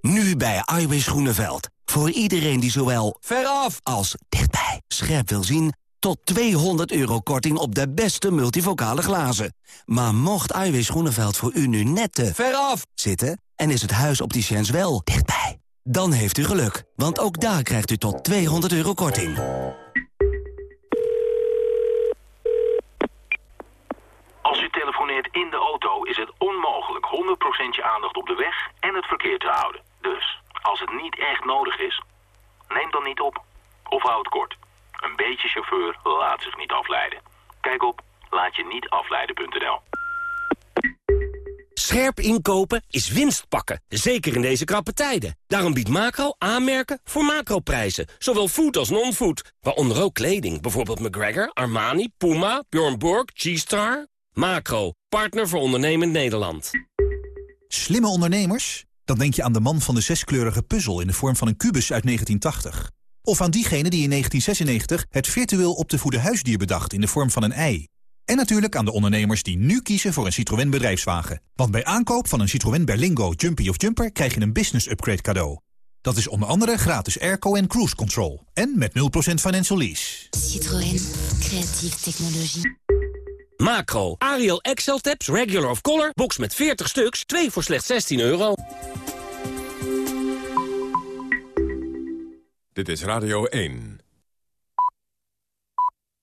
Nu bij Iwis Groeneveld. Voor iedereen die zowel veraf als dichtbij scherp wil zien... tot 200 euro korting op de beste multivocale glazen. Maar mocht Iwis Groeneveld voor u nu net te veraf zitten... en is het huis opticiens wel dichtbij... dan heeft u geluk, want ook daar krijgt u tot 200 euro korting. Als u telefoneert in de auto is het onmogelijk 100% je aandacht op de weg en het verkeer te houden. Dus, als het niet echt nodig is, neem dan niet op. Of houd kort. Een beetje chauffeur laat zich niet afleiden. Kijk op laatje-niet-afleiden.nl. Scherp inkopen is winst pakken, zeker in deze krappe tijden. Daarom biedt Macro aanmerken voor macroprijzen. Zowel food als non-food, waaronder ook kleding. Bijvoorbeeld McGregor, Armani, Puma, Bjorn Borg, G-Star. Macro, partner voor ondernemend Nederland. Slimme ondernemers? Dan denk je aan de man van de zeskleurige puzzel in de vorm van een kubus uit 1980. Of aan diegene die in 1996 het virtueel op te voeden huisdier bedacht in de vorm van een ei. En natuurlijk aan de ondernemers die nu kiezen voor een Citroën bedrijfswagen. Want bij aankoop van een Citroën Berlingo, Jumpy of Jumper krijg je een business upgrade cadeau. Dat is onder andere gratis airco en cruise control. En met 0% financial lease. Citroën. Creatieve technologie. Macro, Ariel Excel tabs, regular of color, box met 40 stuks, 2 voor slechts 16 euro. Dit is Radio 1.